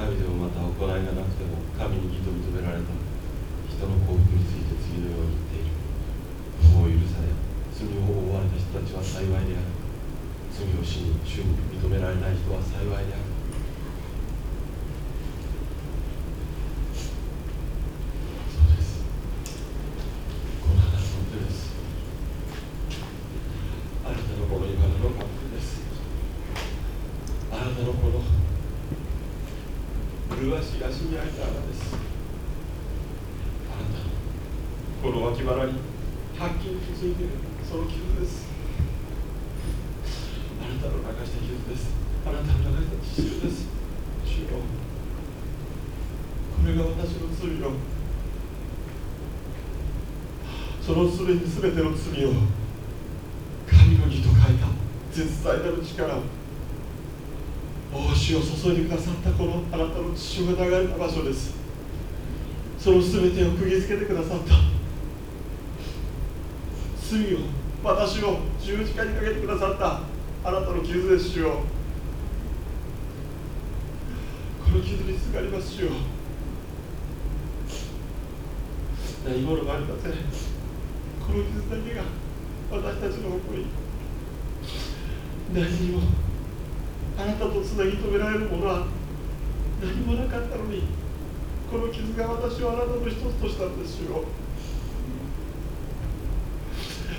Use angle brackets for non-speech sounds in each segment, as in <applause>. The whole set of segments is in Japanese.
神でもまた行いがなくても神に義と認められた人の幸福について次のように言っている。法を許され罪を負われた人たちは幸いである。罪を死に主に認められない人は幸いであるそうですこの話の手ですあなたのこの今ののカップですあなたのこの麗しい足に開いた穴ですあなたのこの脇腹にはっきり気づいているその傷ですあなたの流した傷ですあなたの流した血潮です主よこれが私の罪のそのすべに全ての罪を神の義と書いた絶大なる力をお主を注いでくださったこのあなたの血潮が流れた場所です。その全てを釘付けてくださった罪を私を十字架にかけてくださったあなたの傷です主よ。この傷にすがります主よ。何者もありませんこの傷だけが私たちの誇り何にもあなたとつなぎ止められるものは何もなかったのにこの傷が私をあなたの一つとしたんですよ。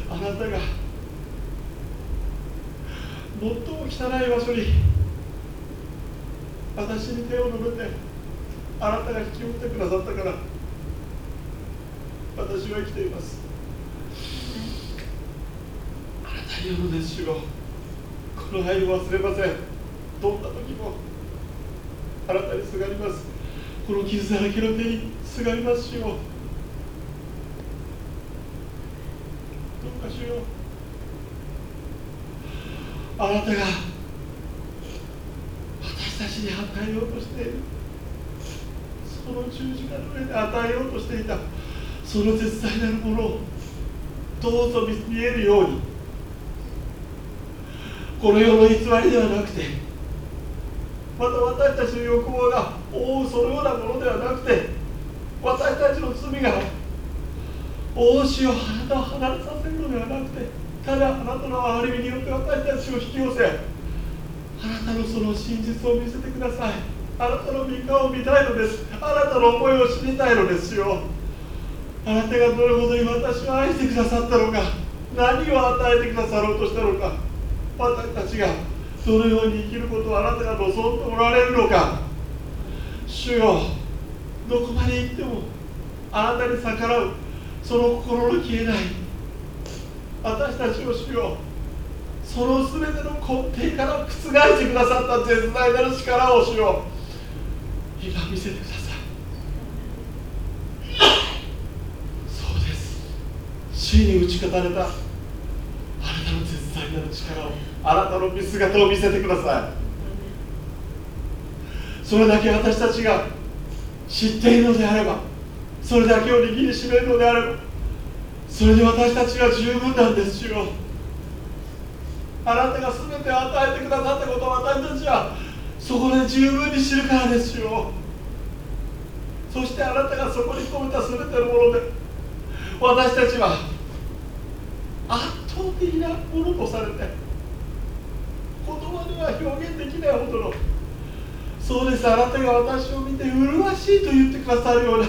あなたが最も汚い場所に私に手を伸べてあなたが引き寄ってくださったから私は生きていますあなたによるですよ。この愛を忘れません。どんな時もあなたにすがります。この傷だらけの手にすがりますよ。どうかしよあなたが私たちに与えようとしている。その十字架の上で与えようとしていた。その絶大なるものをどうぞ見えるように。この世の偽りではなくてまた私たちの欲望が覆うそのようなものではなくて私たちの罪が大しをあなたを離れさせるのではなくてただあなたの憐れみによって私たちを引き寄せあなたのその真実を見せてください。あなたの御顔を見たいのです。あなたの思いを知りたいのですよ。あなたがどれほどに私を愛してくださったのか何を与えてくださろうとしたのか私たちがどのように生きることをあなたが望んでおられるのか。主よどこまで行ってもあなたに逆らう。その心の消えない。私たちを主よその全ての根底から覆してくださった絶大なる力を主よ今見せてください。そうです。死に打ち勝たれた絶大なる力をあなたの見姿を見せてください。それだけ私たちが知っているのであればそれだけを握りしめるのであればそれで私たちは十分なんですよ。あなたが全てを与えてくださったことを私たちはそこで十分に知るからですよ。そしてあなたがそこに込めた全てのもので私たちは圧倒的なものとされて言葉では表現できないほどのそうですあなたが私を見て麗しいと言ってくださるような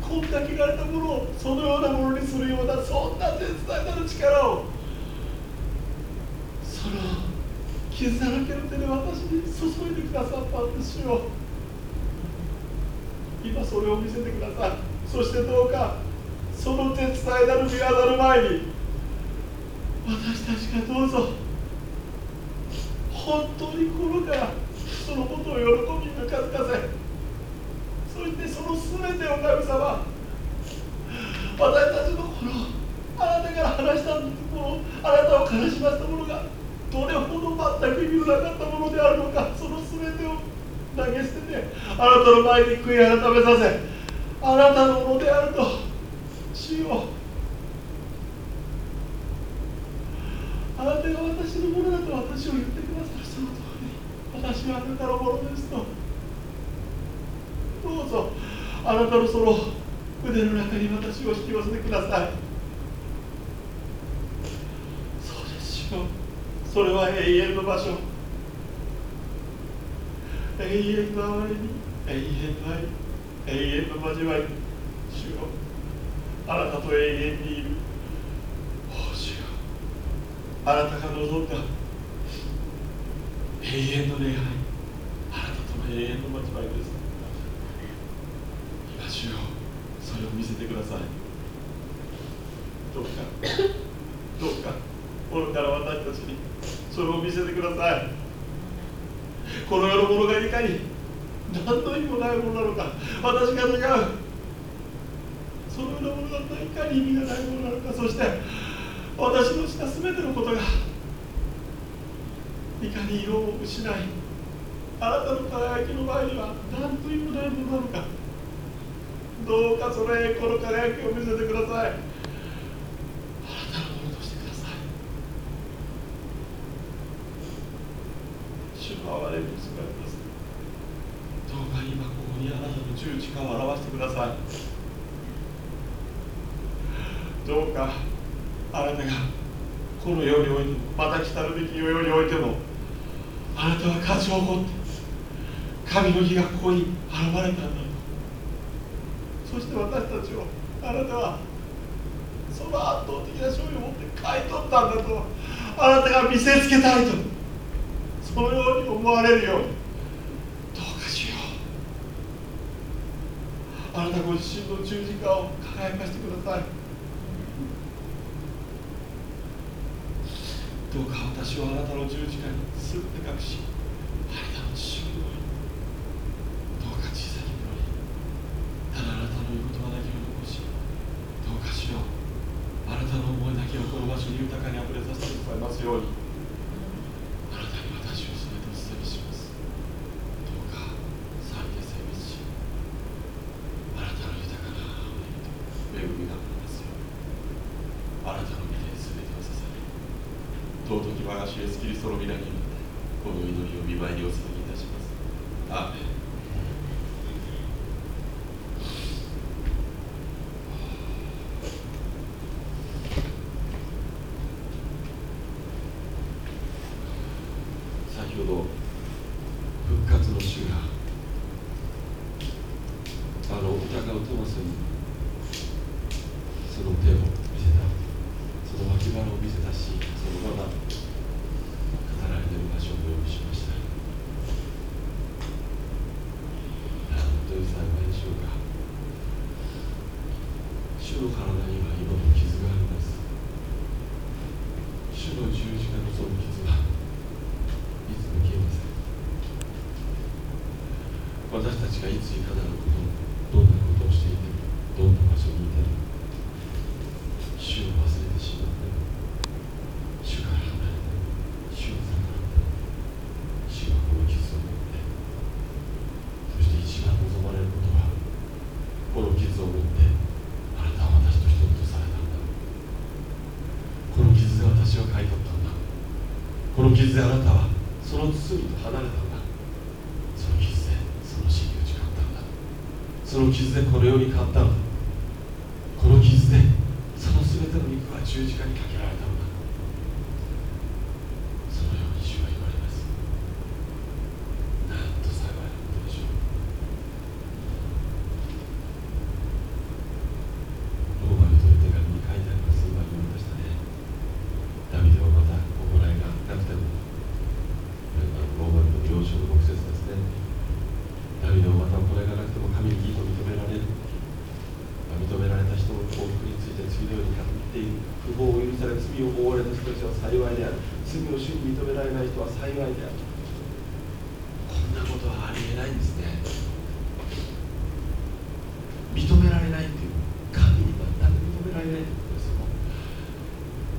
こんだけられたものをそのようなものにするようなそんな絶大なる力をその傷だらけの手で私に注いでくださったんですよ今それを見せてくださいそしてどうかその絶大なる御業の前に私たちがどうぞ本当に心からそのことを喜びぬかずかせそしてその全てを神様私たちのこのあなたから話したものあなたを悲しませたものがどれほど全く意味のなかったものであるのかその全てを投げ捨ててあなたの前に悔い改めさせあなたのものであると主よあなたが私のものだと私を言ってくださるその通り私はあなたのものですと。どうぞあなたのその腕の中に私を引き寄せてください。そうですよ。それは永遠の場所。永遠の哀れに永遠の愛永遠の交わり。主よあなたと永遠にいる。お主よあなたが望んだ永遠の礼拝。あなたとの永遠の交わりです。今主よそれを見せてください。どうか。どうか。心から私たちにそれを見せてください。この世のものがいかに何の意味もないものなのか。私が願う。そのようなものがいかに意味がないものなのか。そして私のした全てのことがいかに色を失いあなたの輝きの前には何と意味もないものなのか。どうかその栄光の輝きを見せてください。あなたのものとしてください。主の憐れにすがります。どうか今ここにあなたの十字架を表してください。どうかあなたがこの世においてもまた来たるべき世においてもあなたは価値を持って神の日がここに現れたんだと。そして私たちをあなたはその圧倒的な勝利を持って買い取ったんだと。あなたが見せつけたいと。そのように思われるよう。にどうかしよう。あなたご自身の十字架を輝かせてください。どうか私をあなたの十字架にすべて隠しあなたの父をどうか小さき頃にただあなたの言う言葉だけを残しどうかしようあなたの思いだけをこの場所に豊かにあふれさせてくださいますようにあなたに私を全てお捨てしますどうか賛美で性別しあなたの豊かな恵みと恵みがありますようあなたの御手に全てを捧げ尊き我が主イエスキリストの皆によってこの祈りを見舞いにお捧げいたしますアーメン先ほど復活の主があの疑うトマスにその手を見せたその脇腹を見せたしそのまま語られている場所をお呼びしましたなんという幸いでしょうか主の体には今も傷があります主の十字架のその傷はいつも消えません私たちがいついかなることどんなことをしていてもどんな場所にいても主を忘れてしまっても主から離れても主を逆らっても主はこの傷を持ってそして一番望まれることはこの傷を持ってあなたは私と一つとされたんだこの傷で私を買い取ったんだこの傷であなたはその罪と離れたんだその傷でその死に打ち勝ったんだ地図でこれように簡単たんだこの傷でその全ての肉は十字架にかけられたんだそのように主は言われますなんと幸いなことでしょうローマにとる手紙に書いてあります今言いましたねダビデはまた行いがなくてもローマの領書の6節ですねダビデはまた行いがなくても神に義と認められる認められた人の幸福について次のように語っている不法を許され罪を覆われた人たちは幸いである罪を主に認められない人は幸いであるこんなことはありえないんですね認められないっていう神に全く認められないということですよ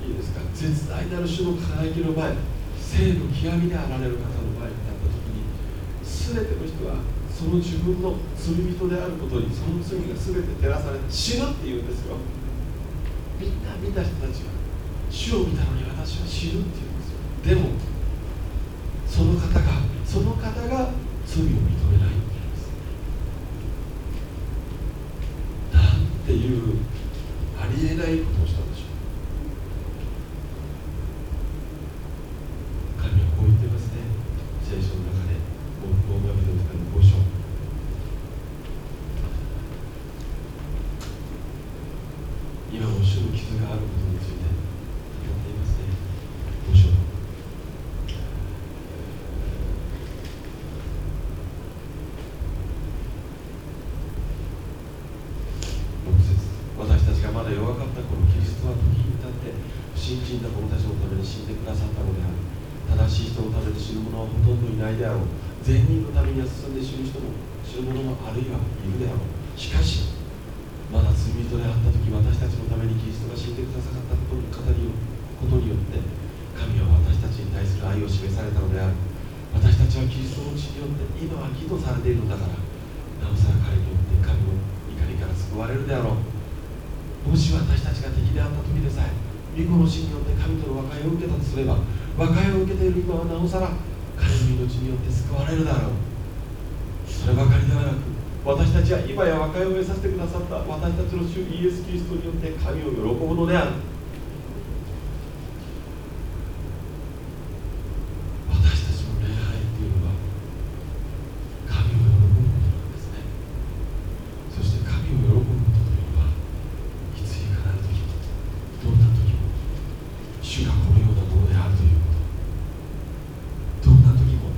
いいですか絶大なる主の輝きの前生の極みであられる方の前になった時に全ての人はその自分の罪人であることにその罪が全て照らされて死ぬっていうんですよみんな見た人たちは主を見たのに私は死ぬっていうんですよでもその方がその方が罪を認めないって言うんですの傷があることについて語っていますねどうしよう6節私たちがまだ弱かった頃キリストは時に至って不信心な者たちのために死んでくださったのである正しい人のために死ぬ者はほとんどいないであろう善人のためには進んで死ぬ人も死ぬ者もあるいはいるであろうしかしまだ罪人であった時私たちのためにキリストが死んでくださったことに語りをことによって神は私たちに対する愛を示されたのである私たちはキリストの血によって今は義とされているのだからなおさら彼によって神の怒りから救われるであろうもし私たちが敵であった時でさえ御子の死によって神との和解を受けたとすれば和解を受けている今はなおさら彼の命によって救われるだろうそればかりではなく私たちは今や和解を得させてくださった私たちの主イエス・キリストによって神を喜ぶのである私たちの礼拝っていうのは神を喜ぶことなんですねそして神を喜ぶことというのはいついかなる時もどんな時も主がこのようなものであるということどんな時も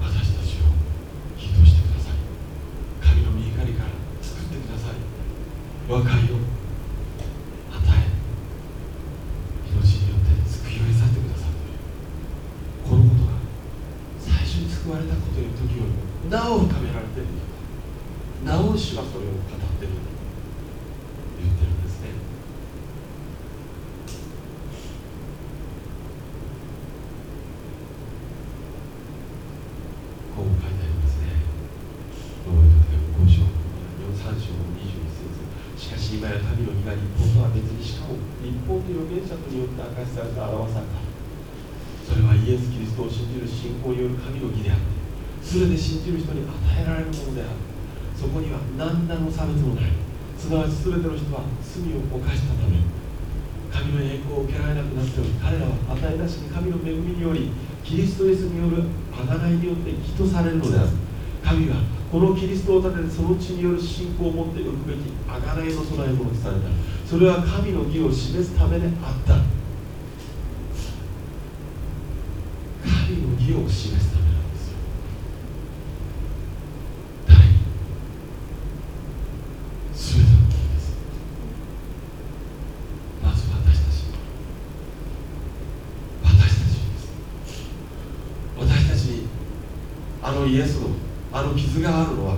私たちを義としてください神の御怒りから救ってください和解を与え命によって救いを得させてくださるというこのことが最初に救われたことの時よりもなお深められているなお主はそれを語っている言ってるんですねこう書いてありますね。ローマの手紙5章4、3章の21節しかし今や神の日が日本とは別にしかも日本の預言者とによって明かしされて表された。それはイエス・トを信じる信仰による神の義であって、全て信じる人に与えられるものである。そこには何らの差別もない。すなわち全ての人は罪を犯したため、神の栄光を受けられなくなっており、彼らは与えなしに神の恵みにより、キリストイエスによる贖いによって義とされるのである。神はこのキリストを立ててその血による信仰を持っておくべき贖いの備え物とされた。それは神の義を示すためであった。神の義を示すためなんですよ。誰に全ての義です。まず私たち私たちです私たちにあのイエスのあの傷があるのは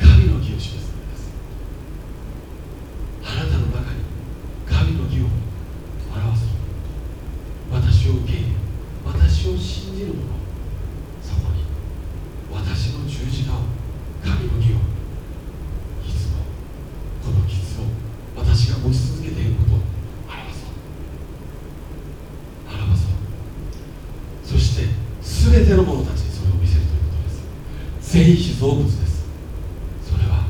神の義を示すためですあなたの中に神の義を表す私を受け入れ私を信じる者そこに私の十字架を神の義をいつもこの傷を私が持ち続けていることを表そう表そうそして全ての者たちにそれを見せるということです全被造物ですそれは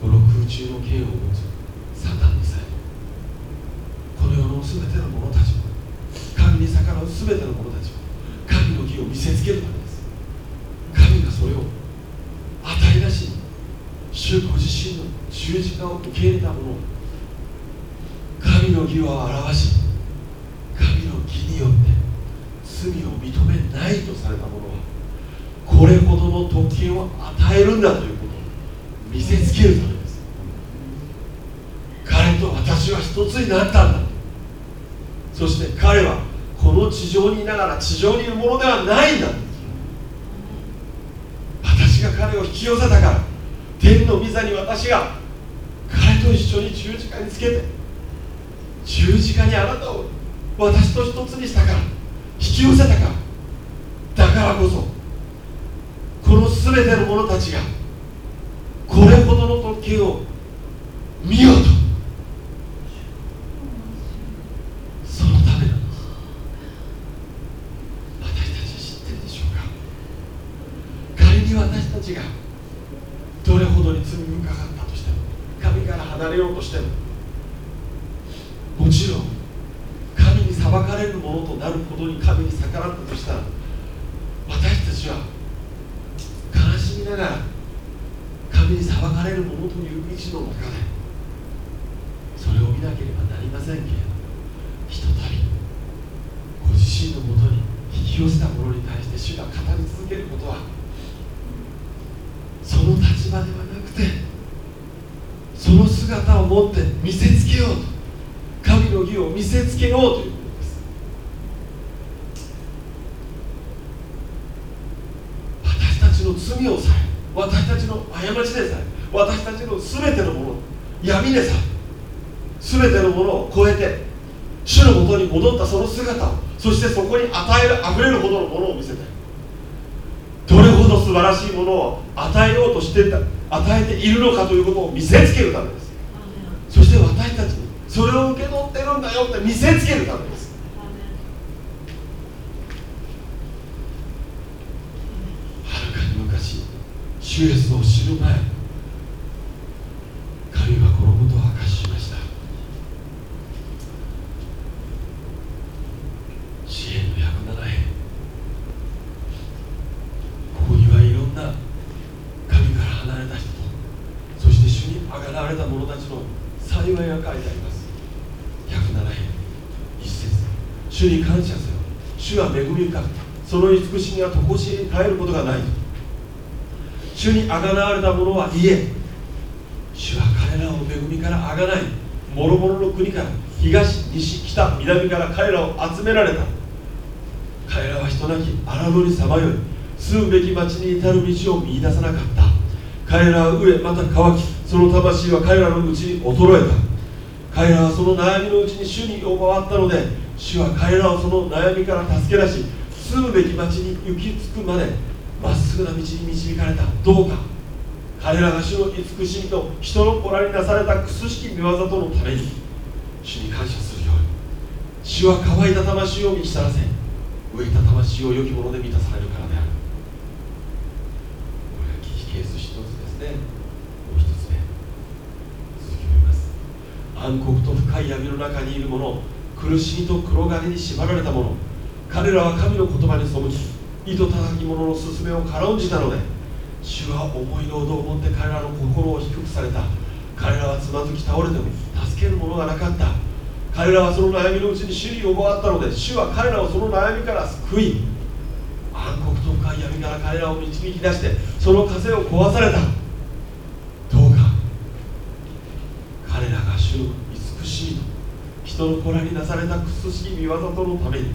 この空中の剣を持つサタンでさえこの世の全ての者たちも神に逆らう全ての者たちも神の義を見せつけるためです神がそれを与えなしに主ご自身の十字架を受け入れた者神の義を表し神の義によって罪を認めないとされた者はこれほどの特権を与えるんだということを見せつけるためです彼と私は一つになったんだそして彼はこの地上にいながら地上にいるものではないんだ。私が彼を引き寄せたから。天の御座に私が彼と一緒に十字架につけて十字架にあなたを私と一つにしたから引き寄せたから。だからこそこの全ての者たちがこれほどの特権を見ようとそのためなんです私たちは知ってるでしょうか仮に私たちがどれほどに罪深かったとしても神から離れようとしてももちろん神に裁かれるものとなるほどに神に逆らったとしたら私たちは悲しみながら神神に裁かれるものそれを見なければなりませんけれどひとたびご自身のもとに引き寄せたものに対して主が語り続けることはその立場ではなくてその姿を持って見せつけようと神の義を見せつけようとい。うことです私たちの罪をさえ私たちの過ちでさえ私たちの全てのもの闇でさえ全てのものを超えて主のもとに戻ったその姿をそしてそこに与える溢れるほどのものを見せてどれほど素晴らしいものを与えようとしてた与えているのかということを見せつけるためです。そして私たちにそれを受け取ってるんだよって見せつけるためです。はるかに昔主イエスを知る前神はこのことを明かししました支援の107編ここにはいろんな神から離れた人とそして主にあがられた者たちの幸いが書いてあります107編一節主に感謝せよ主は恵み深くその慈しみは常しえに耐えることがない主にあがらわれた者は言え主は彼らを恵みからあがない諸々の国から東西北南から彼らを集められた彼らは人なき荒野にさまよい住むべき町に至る道を見出さなかった彼らは飢えまた乾きその魂は彼らのうちに衰えた。彼らはその悩みのうちに主に呼ばわったので主は彼らをその悩みから助け出し住むべき町に行き着くまでまっすぐな道に導かれた。どうか。彼らが主の慈しみと人の子らになされたくすしき見業とのために主に感謝するように。主は乾いた魂を満ちたらせ飢えた魂を良きもので満たされるからであるこれが危機ケース一つですねもう一つ目続きを見ます暗黒と深い闇の中にいる者苦しみと黒金に縛られた者彼らは神の言葉に背き糸叩き者の勧めを軽んじたので主は思いのほどを持って彼らの心を低くされた。彼らはつまずき倒れても助ける者がなかった。彼らはその悩みのうちに主に呼ばわったので主は彼らをその悩みから救い暗黒と深い闇から彼らを導き出してその風を壊されたどうか彼らが主の慈しみと人の子らになされたくすしき見業とのために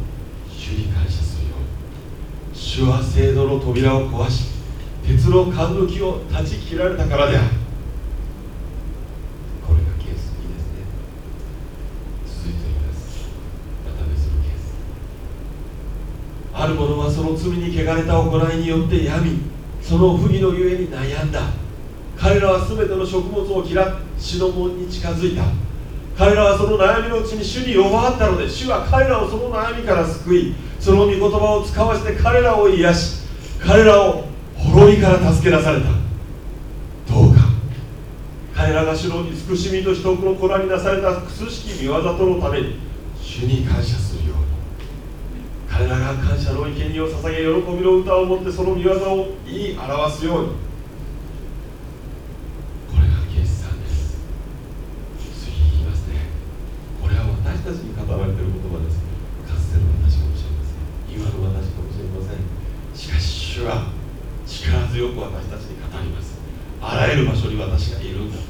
主に感謝するように主は聖堂の扉を壊し鉄の缶の木を断ち切られたからである。これがケース2ですね。続いています。また別のケース。ある者はその罪に汚れた行いによって病みその不義のゆえに悩んだ。彼らは全ての食物を嫌っ死の門に近づいた。彼らはその悩みのうちに主に呼ばわったので主は彼らをその悩みから救いその御言葉を使わせて彼らを癒し彼らを滅びから助け出された。どうか。彼らが主の慈しみと人の子らになされたくすしき見業とのために主に感謝するように。彼らが感謝の生贄を捧げ喜びの歌を持ってその見業を言い表すようにこれがケース3です次に言いますねこれは私たちに語られている言葉です。かつての私かもしれません今の私かもしれませんしかし主は力強く私たちに語ります。あらゆる場所に私がいるんだ。と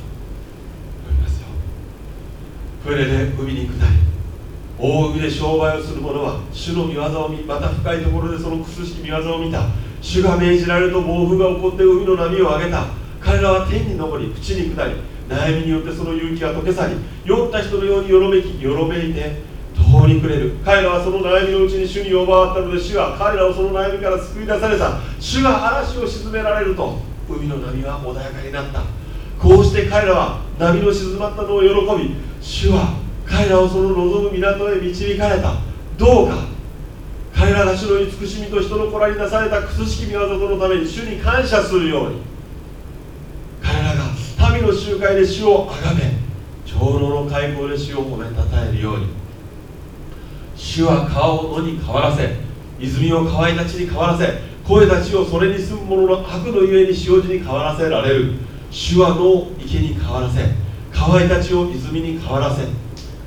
思いますよ。船で海に下り大海で商売をする者は主の御業を見また深いところでそのくすしき御業を見た。主が命じられると暴風が起こって海の波を上げた。彼らは天に昇り淵に下り悩みによってその勇気が溶け去り酔った人のようによろめきよろめいて途方に暮れる。彼らはその悩みのうちに主に呼ばわったので主は彼らをその悩みから救い出された。主が嵐を沈められると海の波は穏やかになった。こうして彼らは波の静まったのを喜び主は彼らをその望む港へ導かれた。どうか。彼らが主の慈しみと人の子らになされたくすしき見業のために主に感謝するように。彼らが民の集会で主をあがめ長老の会合で主を褒めたたえるように。主は川を野に変わらせ泉を乾いた地に変わらせ声たちをそれに住む者の悪のゆえに塩地に変わらせられる。主は野を池に変わらせ乾いた地を泉に変わらせ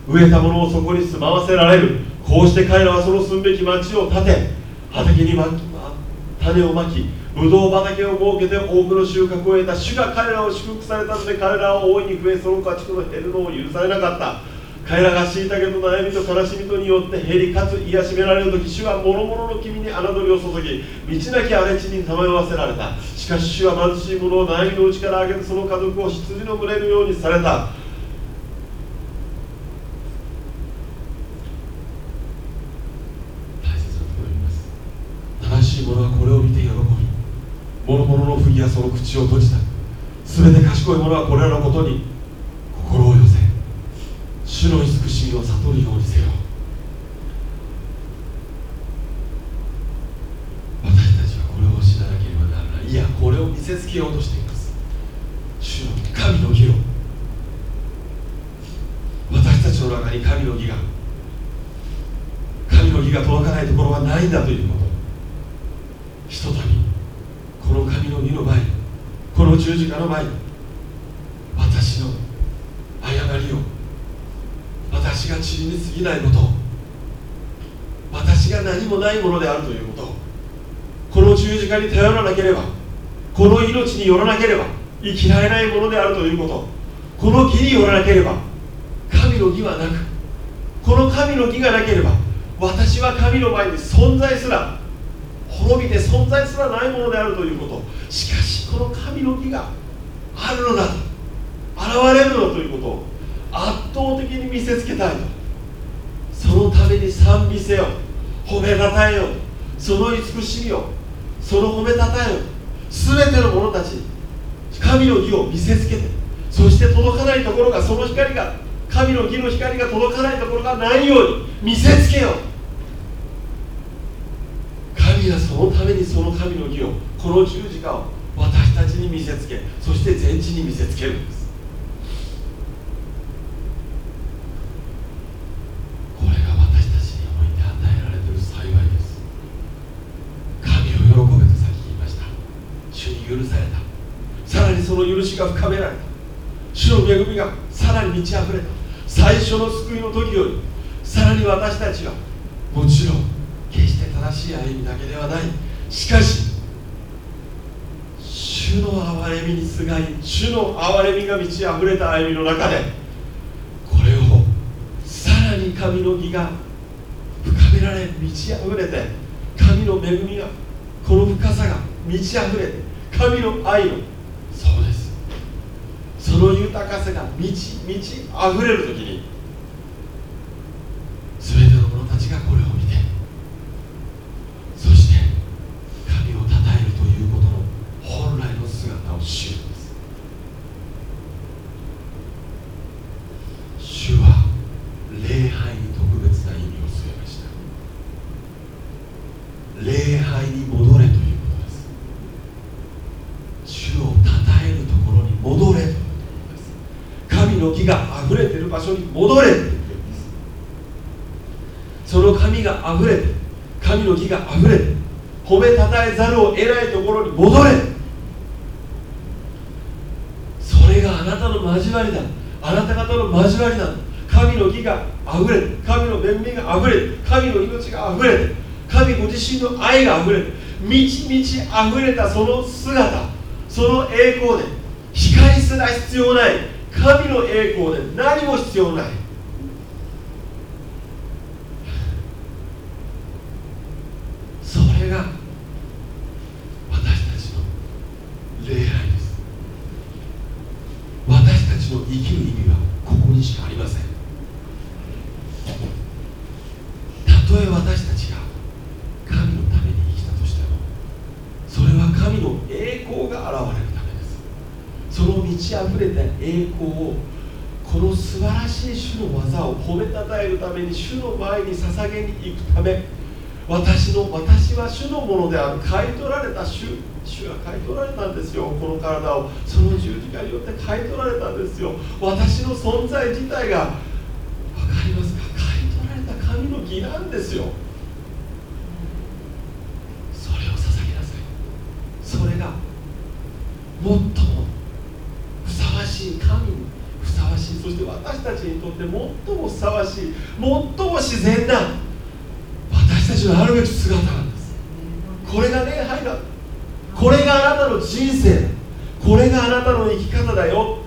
植えたものをそこに住まわせられる。こうして彼らはその住むべき町を建て畑にま種をまきブドウ畑を設けて多くの収穫を得た。主が彼らを祝福されたので彼らは大いに増えその家畜の減るのを許されなかった。彼らが虐げと悩みと悲しみとによって減りかつ癒しめられる時主は諸々の君に侮りを注ぎ道なき荒れ地にさまよわせられた。しかし主は貧しい者を悩みの内から上げてその家族を羊の群れのようにされた。大切なところにます。正しい者はこれを見て喜び諸々の不義はその口を閉じた。全て賢い者はこれらのことに心を寄せ主の慈しみを悟るようにせよ。私たちはこれを知らなければならない。いやこれを見せつけようとしています。主の神の義を。私たちの中に神の義が神の義が届かないところはないんだということ。ひとたびこの神の義の前にこの十字架の前に私の誤りを私が塵に過ぎないこと。私が何もないものであるということ。この十字架に頼らなければこの命によらなければ生きられないものであるということ。この義によらなければ神の義はなくこの神の義がなければ私は神の前に存在すら滅びて存在すらないものであるということ。しかしこの神の義があるのだ現れるのだということ。を圧倒的に見せつけたい。そのために賛美せよ。褒めたたえよ。その慈しみを。その褒めたたえよ。全ての者たち。神の義を見せつけて。そして届かないところがその光が。神の義の光が届かないところがないように。見せつけよ。神はそのためにその神の義をこの十字架を私たちに見せつけそして全地に見せつけるんですこれが私たちにおいて与えられている幸いです神を喜べとさっき言いました主に許されたさらにその許しが深められた。主の恵みがさらに満ち溢れた。最初の救いの時よりさらに私たちはもちろん決して正しい歩みだけではない。しかし主の憐れみにすがい主の憐れみが満ち溢れた歩みの中でこれをさらに神の義が深められ満ち溢れて神の恵みがこの深さが満ち溢れて神の愛のその豊かさが満ち満ち溢れる時に全ての者たちがこれを見てそして神を称えるということの本来の姿を知るんです主は礼拝に特別な意味を据えました礼拝に戻れということです主を称えるところに戻れということです神の木があふれている場所に戻れということですその神があふれて神の木があふれ褒めたたえざるを得ないところに戻れ。それがあなたの交わりだ。あなた方の交わりだ。神の義があふれて神の恵みがあふれて神の命があふれて神ご自身の愛があふれて満ち満ちあふれたその姿その栄光で光すら必要ない神の栄光で何も必要ないそれが私たちの礼拝です私たちの生きる意味はここにしかありませんたとえ私たちが神のために生きたとしてもそれは神の栄光が現れるためですその満ち溢れた栄光をこの素晴らしい主の技を褒めたたえるために主の前に捧げに行くため私の私は主のものである。買い取られた主主が買い取られたんですよ。この体を。その十字架によって買い取られたんですよ。私の存在自体が分かりますか？買い取られた神の義なんですよそれを捧げなさいそれが最も私たちにとって最もふさわしい最も自然な私たちのあるべき姿なんです。これが礼拝だこれがあなたの人生。これがあなたの生き方だよ。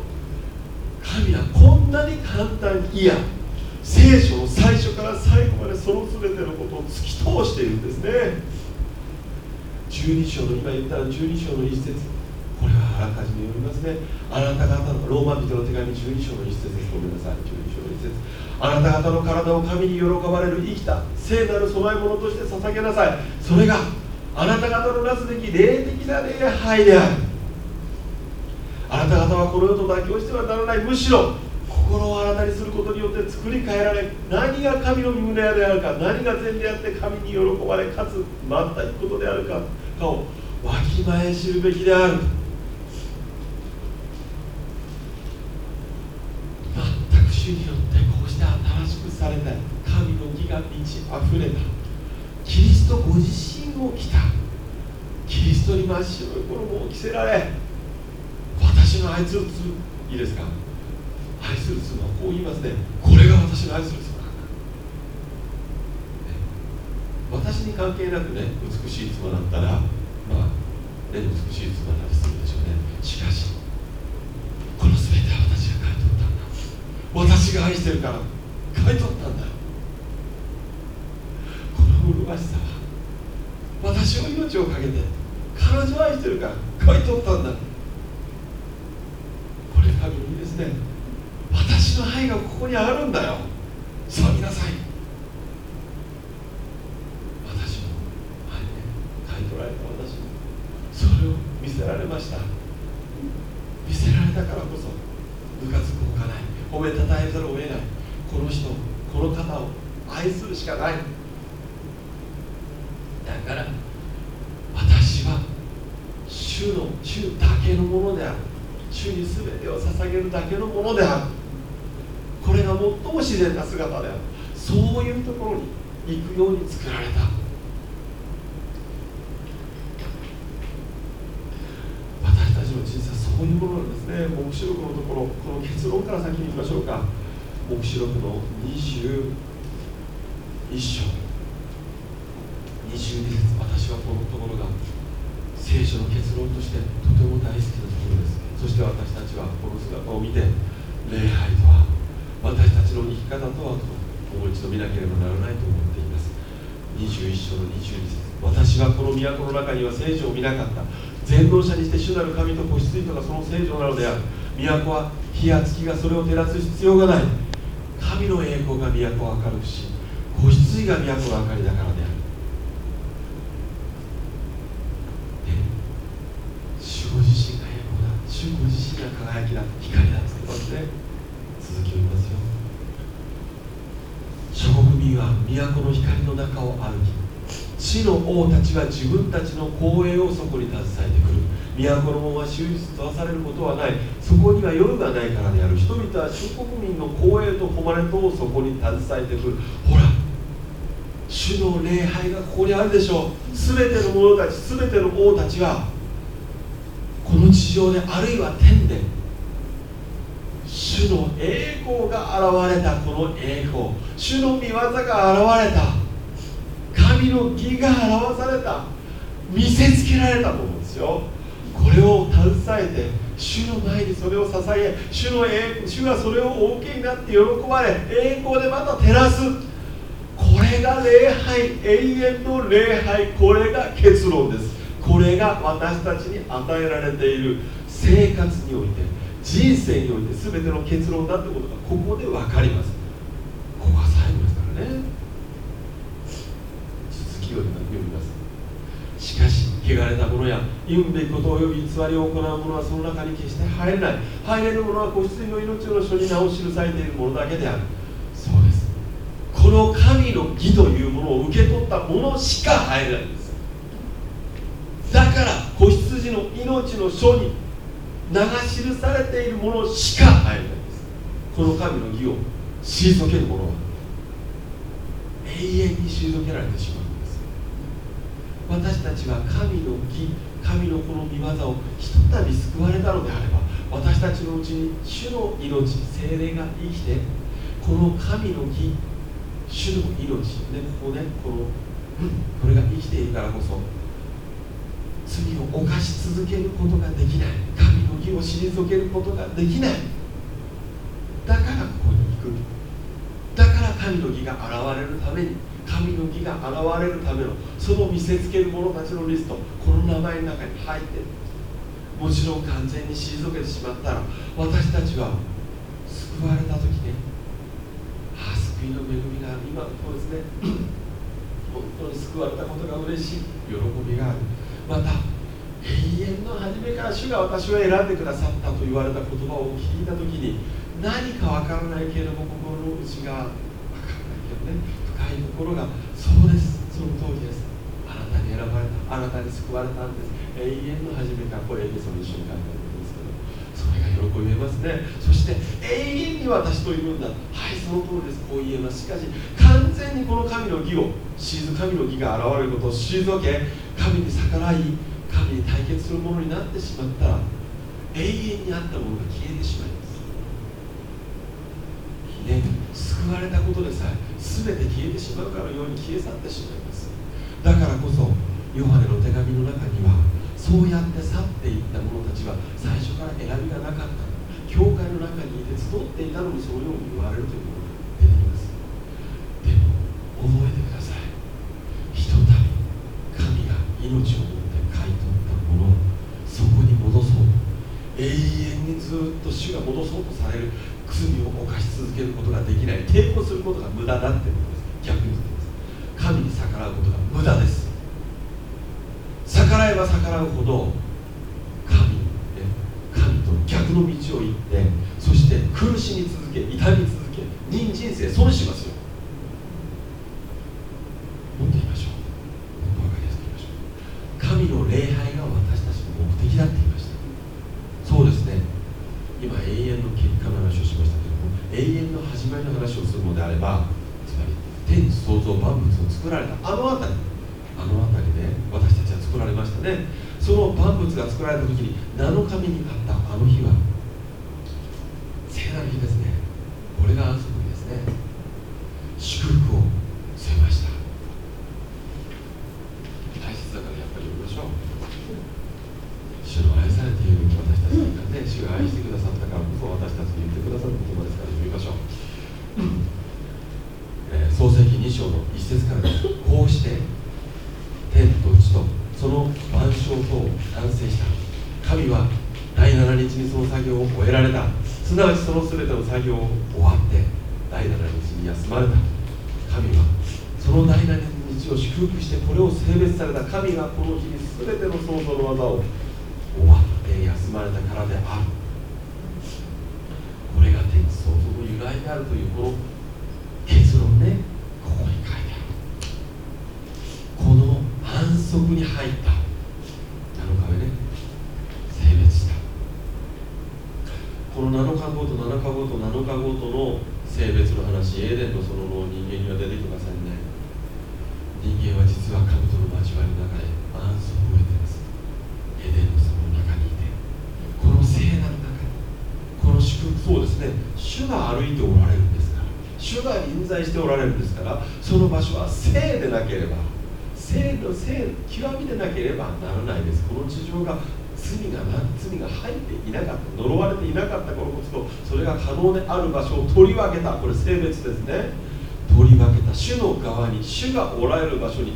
神はこんなに簡単にいや聖書の最初から最後までその全てのことを突き通しているんですね。12章の今言った12章の一節。これはあらかじめ読みますね。あなた方のローマ人の手紙12章の一節です。ごめんなさい。12章の一節。あなた方の体を神に喜ばれる生きた聖なる供え物として捧げなさい。それがあなた方のなすべき霊的な礼拝である。あなた方はこの世と妥協してはならない。むしろ心を新たにすることによって作り変えられ何が神の身胸であるか何が善であって神に喜ばれかつ全くことであるかかをわきまえ知るべきである全く主によってこうして新しくされた神の義が満ち溢れた。キリストご自身を着た。キリストに真っ白い衣を着せられ私の愛するついいですか？愛する妻はこう言いますね。これが私の愛する妻、私に関係なくね美しい妻だったらまあね美しい妻だりするでしょうね。しかしこの全ては私が買い取った。私が愛してるから買い取ったんだ。この麗しさは私は命を懸けて彼女を愛してるから買い取ったんだ。これ神のいいですね私の愛がここにあるんだよ。さあ見なさい。私の愛ね買い取られた私それを見せられました見せられたからこそムカつくほかない褒めたたえざるを得ない。この人この方を愛するしかない。だから私は主の主だけのものである。主に全てを捧げるだけのものである。これが最も自然な姿である。そういうところに行くように作られたちの人生はそういうものですね黙示録のところこの結論から先に行きましょうか。黙示録の21章。22節私はこのところが聖書の結論としてとても大好きなところです。そして私たちはこの姿を見て礼拝とは私たちの生き方とはともう一度見なければならないと思っています。21章の22節。私はこの都の中には聖女を見なかった。全能者にして主なる神と子羊とがその聖女なのである。都は火や月がそれを照らす必要がない。神の栄光が都を明るくし子羊が都の明かりだからである。主ご自身が栄光だ。主ご自身が輝きだ。光だって言ってますね。続きを言いますよ。諸国民は都の光の中を歩き地の王たちは自分たちの光栄をそこに携えてくる。都の門は終日問わされることはない。そこには夜がないからである人々は諸国民の光栄と誉れとをそこに携えてくる。ほら主の礼拝がここにあるでしょう。全ての者たち全ての王たちはこの地上であるいは天で主の栄光が現れた。この栄光。主の御業が現れた。神の義が表された。見せつけられたものですよ。これを携えて主の前にそれを捧げ主の栄主がそれをお受けになって喜ばれ栄光でまた照らす。これが礼拝永遠の礼拝。これが結論です。これが私たちに与えられている。生活において人生において全ての結論だってことがここで分かります。ここが最後ですからね。を読みますしかし汚れた者や言うべきこと及び偽りを行う者はその中に決して入れない。入れる者は子羊の命の書に名を記されている者だけである。そうです。この神の義というものを受け取った者しか入れないんです。だから子羊の命の書に名が記されているものしか入れないんです。この神の義を退ける者は永遠に退けられてしまう。私たちは神の義神のこの御業をひとたび救われたのであれば私たちのうちに主の命精霊が生きてこの神の義主の命ねここねこのうんこれが生きているからこそ罪を犯し続けることができない神の義を退けることができない。だからここに行く。だから神の義が現れるために神の義が現れるためのその見せつける者たちのリストこの名前の中に入ってるもちろん完全に退けてしまったら私たちは救われた時ねああ救いの恵みがある今のこうですね。本当に救われたことが嬉しい。喜びがある。また永遠の初めから主が私を選んでくださったと言われた言葉を聞いた時に何かわからないけれども心の内がわからないけどね。深いところがそうです。その通りです。あなたに選ばれたあなたに救われたんです。永遠の初めからこれエペソの瞬間なんですけどそれが喜びますね。そして永遠に私といるんだ。はいその通りです。こう言えます。しかし完全にこの神の義を神の義が現れることを退け神に逆らい神に対決するものになってしまったら永遠にあったものが消えてしまいます。ね救われたことでさえ全て消えてしまうかのように消え去ってしまいます。だからこそヨハネの手紙の中にはそうやって去っていった者たちは最初から選びがなかった。教会の中にいて集っていたのにそのように言われるというものが出てきます。でも覚えてください。ひとたび神が命を持って買い取ったものをそこに戻そう。永遠にずっと主が戻そうとされる。罪を犯し続けることができない抵抗することが無駄だってことです。逆に言ってます。神に逆らうことが無駄です。逆らえば逆らうほど神,、神と逆の道を行ってそして苦しみ続け痛み続け人人生損します。よもっと言いましょうもっと分かりやすく言いましょう神の礼拝が私たちの目的だって言いましたそうですね今永遠の結果の話をしましたけども永遠の始まりの話をするのであればつまり天地創造万物を作られたあの辺り。あの辺りで私たちは作られましたね。その万物が作られた時に7日目にあったあの日は聖なる日ですねこれが安息日ですね祝福を据えました大切だからやっぱり読みましょう主の愛されている私たちがね主が愛してくださったからこそ私たちに言ってくださる言葉ですから読みましょう、えー創世記2章の一節からですこうして天と地とその万象と完成した。神は第7日にその作業を終えられた。すなわちその全ての作業を終わって第7日に休まれた。神はその第7日を祝福してこれを性別された。神がこの日に全ての創造の技を終わって休まれたからである。これが天地創造の由来であるというこの結論ねここに書いてあるこの反則に入った。7日目ね。性別した。この7日後と7日後と7日後との性別の話エーデンのそのの人間には出てきませんね。人間は実は神との交わりの中で安息を得てます。エデンのその中にいて。この聖なる中に。この祝福。そうですね。主が歩いておられるんですから。主が臨在しておられるんですからその場所は聖でなければ聖の聖極みでなければならないです。この地上が罪がな罪が入っていなかった呪われていなかったからこそそれが可能である場所を取り分けた。これ性別ですね。取り分けた主の側に主がおられる場所に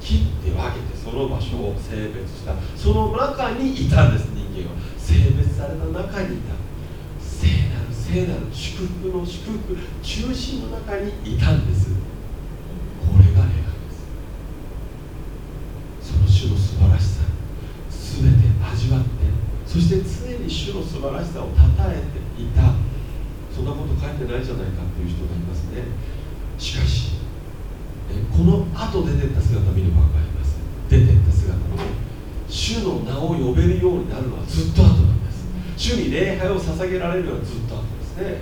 切って分けてその場所を性別したその中にいたんです。人間は性別された中にいた。聖なる聖なる祝福の祝福中心の中にいたんです。これが礼拝ですその主の素晴らしさ全て味わってそして常に主の素晴らしさをたたえていた。そんなこと書いてないじゃないかっていう人がいますね。しかしこの後出てった姿見れば分かります。出てった姿の主の名を呼べるようになるのはずっと後なんです。主に礼拝を捧げられるのはずっと後ですね。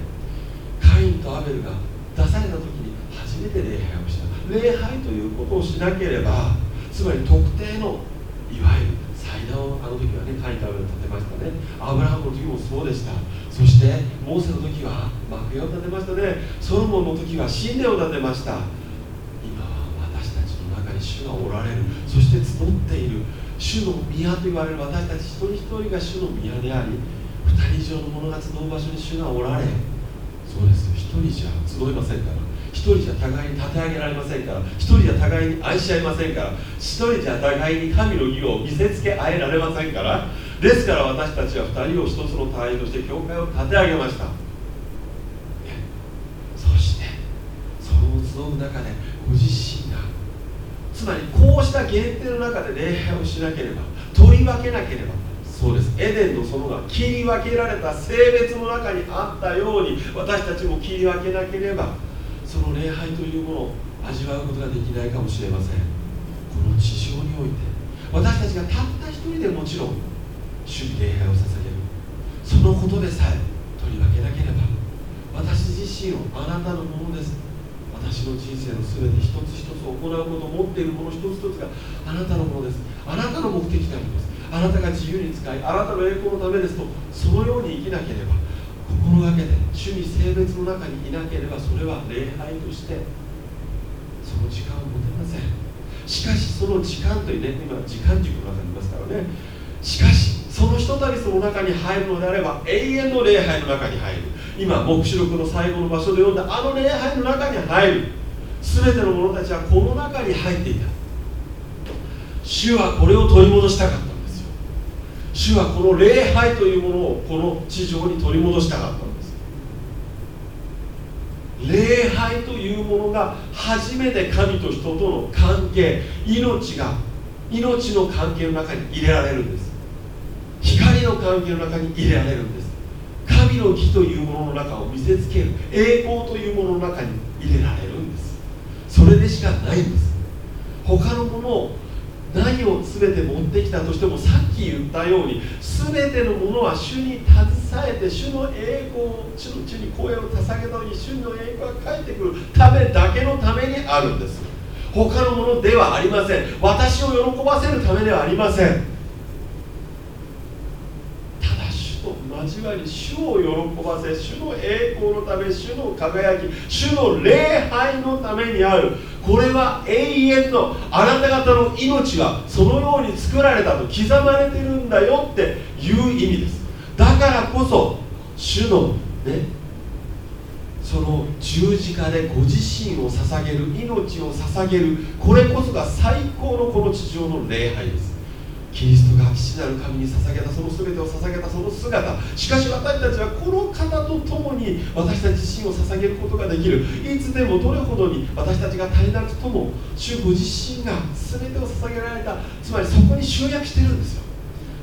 カインとアベルが出された時に初めて礼拝をした。礼拝ということをしなければつまり特定のいわゆる祭壇をあの時はね神から建てましたね。アブラハムの時もそうでした。そしてモーセの時は幕屋を建てましたね。ソロモンの時は神殿を建てました。今は私たちの中に主がおられる。そして集っている。主の宮と言われる私たち一人一人が主の宮であり二人以上の者が集う場所に主がおられ。そうです一人じゃ集いませんから。一人じゃ互いに立て上げられませんから一人じゃ互いに愛し合いませんから一人じゃ互いに神の義を見せつけ合えられませんからですから私たちは二人を一つの隊員として教会を立て上げました。そしてその集う中でご自身がつまりこうした限定の中で礼拝をしなければ取り分けなければそうです。エデンの園が切り分けられた性別の中にあったように私たちも切り分けなければその礼拝というものを味わうことができないかもしれません。この地上において私たちがたった一人でもちろん主に礼拝を捧げる。そのことでさえ取り分けなければ私自身をあなたのものです。私の人生の全て一つ一つ行うことを持っているもの一つ一つがあなたのものです。あなたの目的であります。あなたが自由に使いあなたの栄光のためですとそのように生きなければ心がけて主に性別の中にいなければそれは礼拝としてその時間を持てません。しかしその時間というね今時間軸の中にいますからね。しかしそのひとたびその中に入るのであれば永遠の礼拝の中に入る。今黙示録の最後の場所で読んだあの礼拝の中に入る。全ての者たちはこの中に入っていた。主はこれを取り戻したかった。主はこの礼拝というものをこの地上に取り戻したかったんです。礼拝というものが初めて神と人との関係命が命の関係の中に入れられるんです。光の関係の中に入れられるんです。神の木というものの中を見せつける栄光というものの中に入れられるんです。それでしかないんです。他のものを何を全て持ってきたとしてもさっき言ったように全てのものは主に携えて主の栄光を主の地に声を捧げたのに主の栄光が返ってくるためだけのためにあるんです。他のものではありません。私を喜ばせるためではありませんただ主と交わり主を喜ばせ主の栄光のため主の輝き主の礼拝のためにある。これは永遠のあなた方の命がそのように作られたと刻まれてるんだよっていう意味です。だからこそ主のねその十字架でご自身を捧げる命を捧げるこれこそが最高のこの地上の礼拝です。キリストが父なる神に捧げたその全てを捧げたその姿。しかし私たちはこの方と共に私たち自身を捧げることができる。いつでもどれほどに私たちが足りなくとも主ご自身が全てを捧げられた。つまりそこに集約してるんですよ。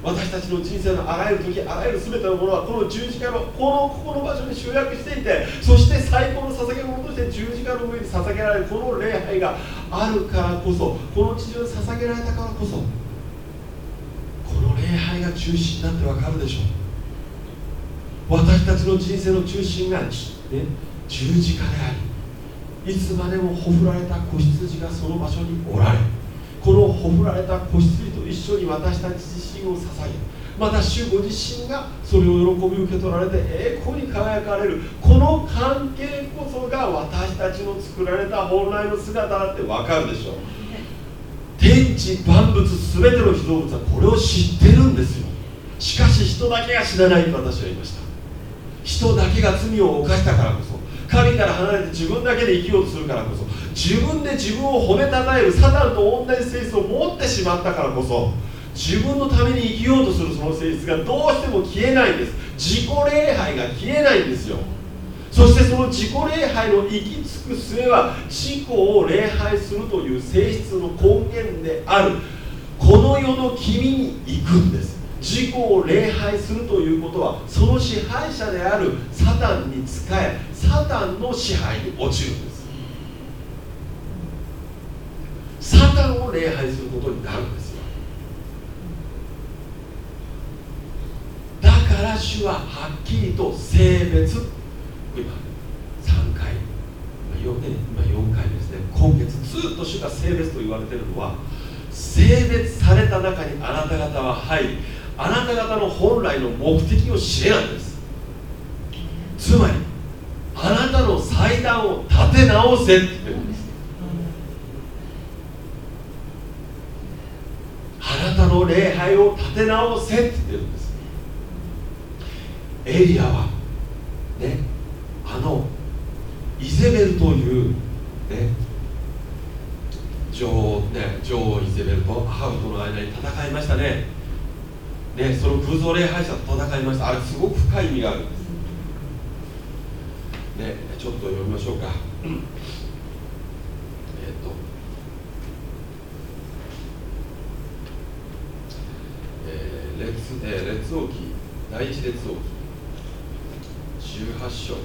私たちの人生のあらゆる時あらゆる全てのものはこの十字架のこのここの場所に集約していてそして最高の捧げ物として十字架の上に捧げられるこの礼拝があるからこそこの地上に捧げられたからこそこの礼拝が中心なんてわかるでしょう。私たちの人生の中心が、ね、十字架でありいつまでもほふられた子羊がその場所におられこのほふられた子羊と一緒に私たち自身を捧げまた主ご自身がそれを喜び受け取られて栄光に輝かれるこの関係こそが私たちの作られた本来の姿だってわかるでしょう。天地万物全ての被造物はこれを知ってるんですよ。しかし人だけが知らないと私は言いました。人だけが罪を犯したからこそ神から離れて自分だけで生きようとするからこそ自分で自分を褒めたたえるサタンと同じ性質を持ってしまったからこそ自分のために生きようとするその性質がどうしても消えないんです。自己礼拝が消えないんですよ。そしてその自己礼拝の行き着く末は自己を礼拝するという性質の根源である。この世の君に行くんです。自己を礼拝するということはその支配者であるサタンに仕えサタンの支配に落ちるんです。サタンを礼拝することになるんですよ。だから主ははっきりと性別今3回今 4, ね、今4回ですね。今月ずっと主が性別と言われているのは性別された中にあなた方は入りあなた方の本来の目的を知れなんです。つまりあなたの祭壇を立て直せって言ってるんです。あなたの礼拝を立て直せって言ってるんです。エリアはねあのイゼベルというね女王ね女王イゼベルとアハブとの間に戦いましたね。ねその空想礼拝者と戦いました。あれすごく深い意味があるんです。ねちょっと読みましょうか。えっ、と。えー、列えー、列王記第一列王記18章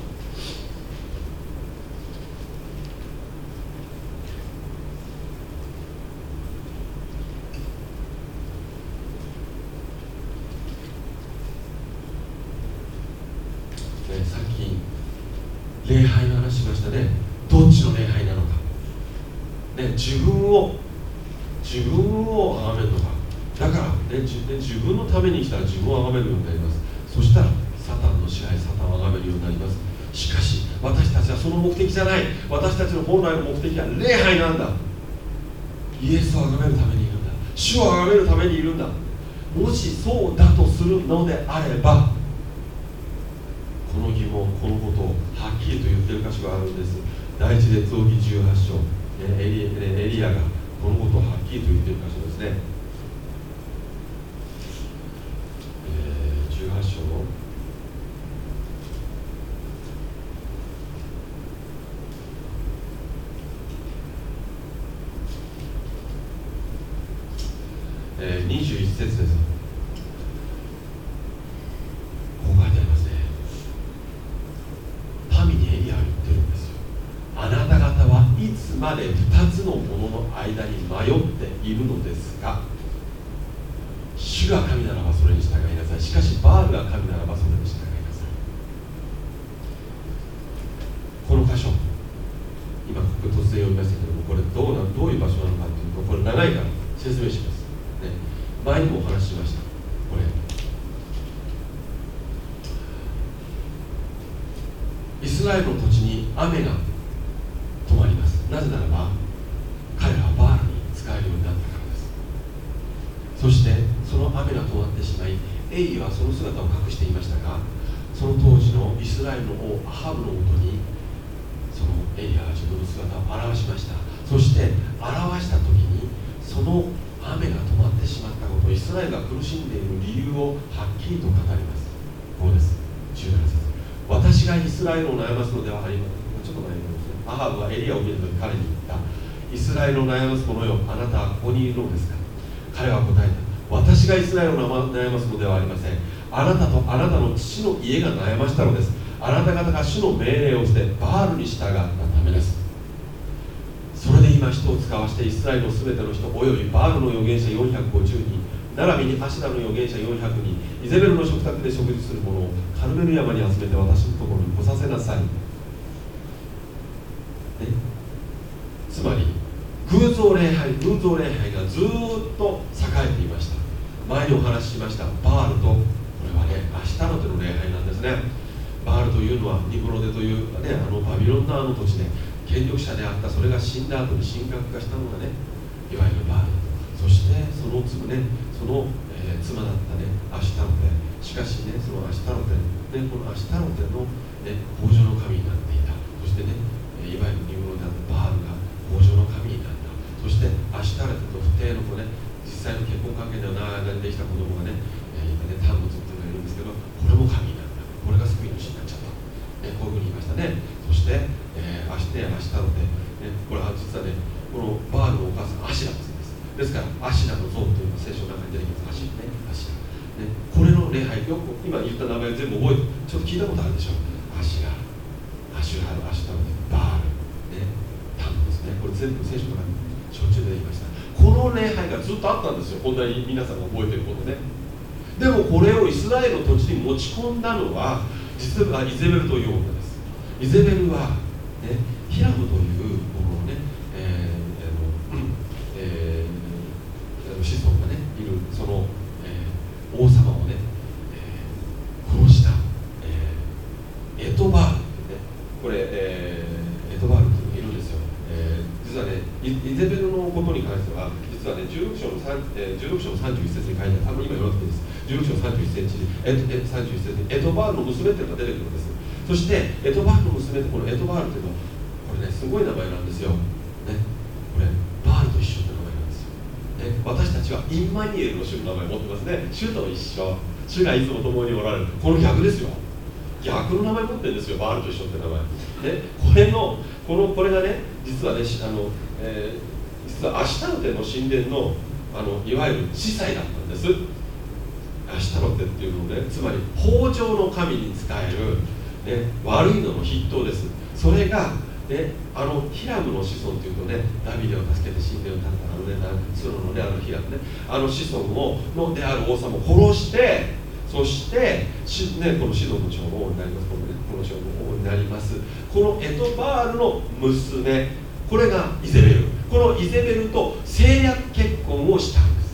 ね、さっき礼拝の話しましたねどっちの礼拝なのか、ね、自分を自分を崇めるのか。だから、ね、自自分のために来たら自分を崇めるようになります。そしたらサタンの支配サタンを崇めるようになります。しかし私たちはその目的じゃない。私たちの本来の目的は礼拝なんだ。イエスを崇めるためにいるんだ。主を崇めるためにいるんだ。もしそうだとするのであればこの疑問このことをはっきりと言ってる箇所があるんです。第一列王記18章、エリエリアが物事をはっきりと言ってる箇所ですね、えー、18章のえー、21節ですこう書いてありますね民にエリアは言ってるんですよあなた方はいつまで2つのものの間に迷っているのですが主が神ならばそれに従いなさいしかしバールが神ならばそれに従いなさいこの箇所今ここ突然読みましたけどもこれどうなどういう場所なのかっていうとこれ長いから説明します、ね、前にもお話ししましたこれイスラエルの土地に雨が止まりますなぜならば彼らはバールに使えるようになったからですそしてその雨が止まってしまいエイリはその姿を隠していましたがその当時のイスラエルの王アハブのもとにそのエリアは自分の姿を表しましたそして表した時にその雨が止まってしまったことイスラエルが苦しんでいる理由をはっきりと語りますこうです17節私がイスラエルを悩ますのではありませんちょっと前にですねアハブはエリアを見るとき彼に言ったイスラエルを悩ます者よ。あなたはここにいるのですか？彼は答えた。私がイスラエルを悩ますのではありません。あなたとあなたの父の家が悩ましたのです。あなた方が主の命令をしてバールに従ったためです。それで今人を使わしてイスラエルのすべての人およびバールの預言者450人並びにアシダの預言者400人イゼベルの食卓で食事する者をカルメル山に集めて私のところに来させなさい、ね、つまり偶像礼拝偶像礼拝がずっと栄えていました。前にお話ししましたバールとこれはねアシタロテの礼拝なんですね。バールというのはニブロデという、ね、あのバビロンのあの土地で権力者であったそれが死んだ後に神格化したのがねいわゆるバールそしてその妻ねその、えー、妻だったねアシタロテしかしねそのアシタロテ、ね、このアシタロテの、ね、豊穣の神になっていた。そしてねいわゆるニブロであったバールが豊穣の神そしてアシタロテと不定の子ね実際の結婚関係ではない間にできた子供がね、えー、今ねタンムズっていうのがいるんですけどこれも神になったこれが救い主になっちゃった、ね、こういうふうに言いましたね。そして、えー、アシテアシタロテ、ね、これは実はねこのバールのお母さんアシラです。ですからアシラの像というのが聖書の中に出てきます。アシラねアシラ、ね、これの礼拝よく今言った名前全部覚えてちょっと聞いたことあるでしょ。アシラ。アシュラルアシタロテバール、ね、タンですね。これ全部聖書の中にしょっちゅう出てきました。この礼拝がずっとあったんですよ。こんなに皆さんが覚えてることね。でもこれをイスラエルの土地に持ち込んだのは実はイゼベルという女です。イゼベルは、ね、ヒラムという11章31節にええ31節エトバールの娘というのが出てくるんです。そしてエトバールの娘ってこのエトバールというのはこれねすごい名前なんですよ、ね、これバールと一緒って名前なんですよ、ね、私たちはインマニエルの主の名前を持ってますね。主と一緒。主がいつも共におられる。この逆ですよ。逆の名前持ってるんですよバールと一緒って名前。ね。これのこのこれがね実はねあの、えー、実はアシュタルテの神殿のあのいわゆる司祭だったんです。アシタロテっていうのねつまり北条の神に仕える、ね、悪いのの筆頭です。それが、ね、あのヒラムの子孫っていうとねダビデを助けて神殿を建てたあのねソロのねあのヒラムね。あの子孫をのである王様を殺してそしてし、ね、このシドの長王になります。この,、ね、この長王になります。このエトバールの娘これがイゼベル。このイゼベルと政略結婚をしたんです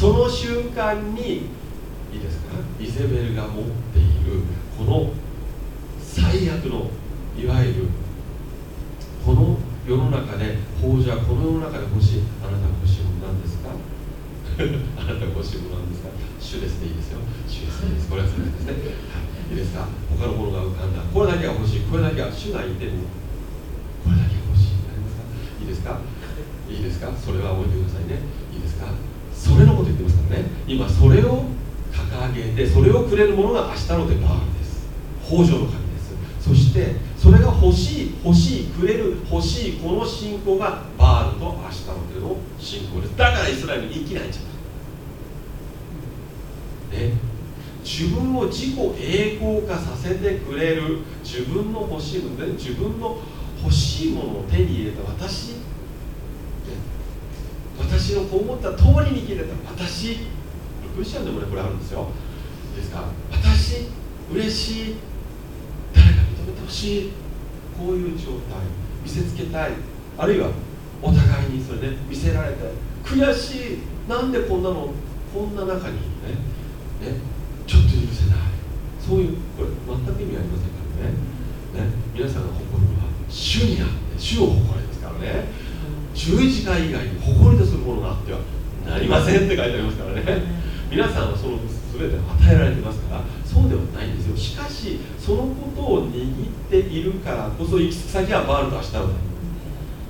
その瞬間にいいですか？イゼベルが持っているこの最悪のいわゆるこの世の中で法じゃこの世の中で欲しいあなたが欲しいものなんですか？<laughs> あなたが欲しいものなんですか？主ですでいいですよ。主ですでいいです。これはそれですね、はい、いいですか？他のものが浮かんだ。これだけが欲しい。これだけは主がいてもこれだけが欲しい。なりますかいいですか？いいですか？それは覚えてくださいね。いいですか？それのこと言ってますからね。今それを掲げてそれをくれるものが明日の手バールです。北条の神です。そしてそれが欲しい欲しいくれる欲しいこの信仰がバールと明日の手の信仰です。だからイスラエルに生きないんじゃない。ね。自分を自己栄光化させてくれる自分の欲しいもので自分の欲しいものを手に入れた私私のこう思った通りに生きれた。私クリスチャンでもねこれあるんですよ。いいですか？私嬉しい。誰か認めてほしい。こういう状態。見せつけたい。あるいはお互いにそれね見せられて悔しい。なんでこんなの？こんな中にね？ね？ちょっと許せない。そういうこれ全く意味ありませんからねね皆さんが誇るのは主にあって主を誇りですからね十字架以外に誇りとするものがあってはなりませんって書いてありますからね。皆さんはその全て与えられてますからそうではないんですよ。しかしそのことを握っているからこそ行き先はバールと明日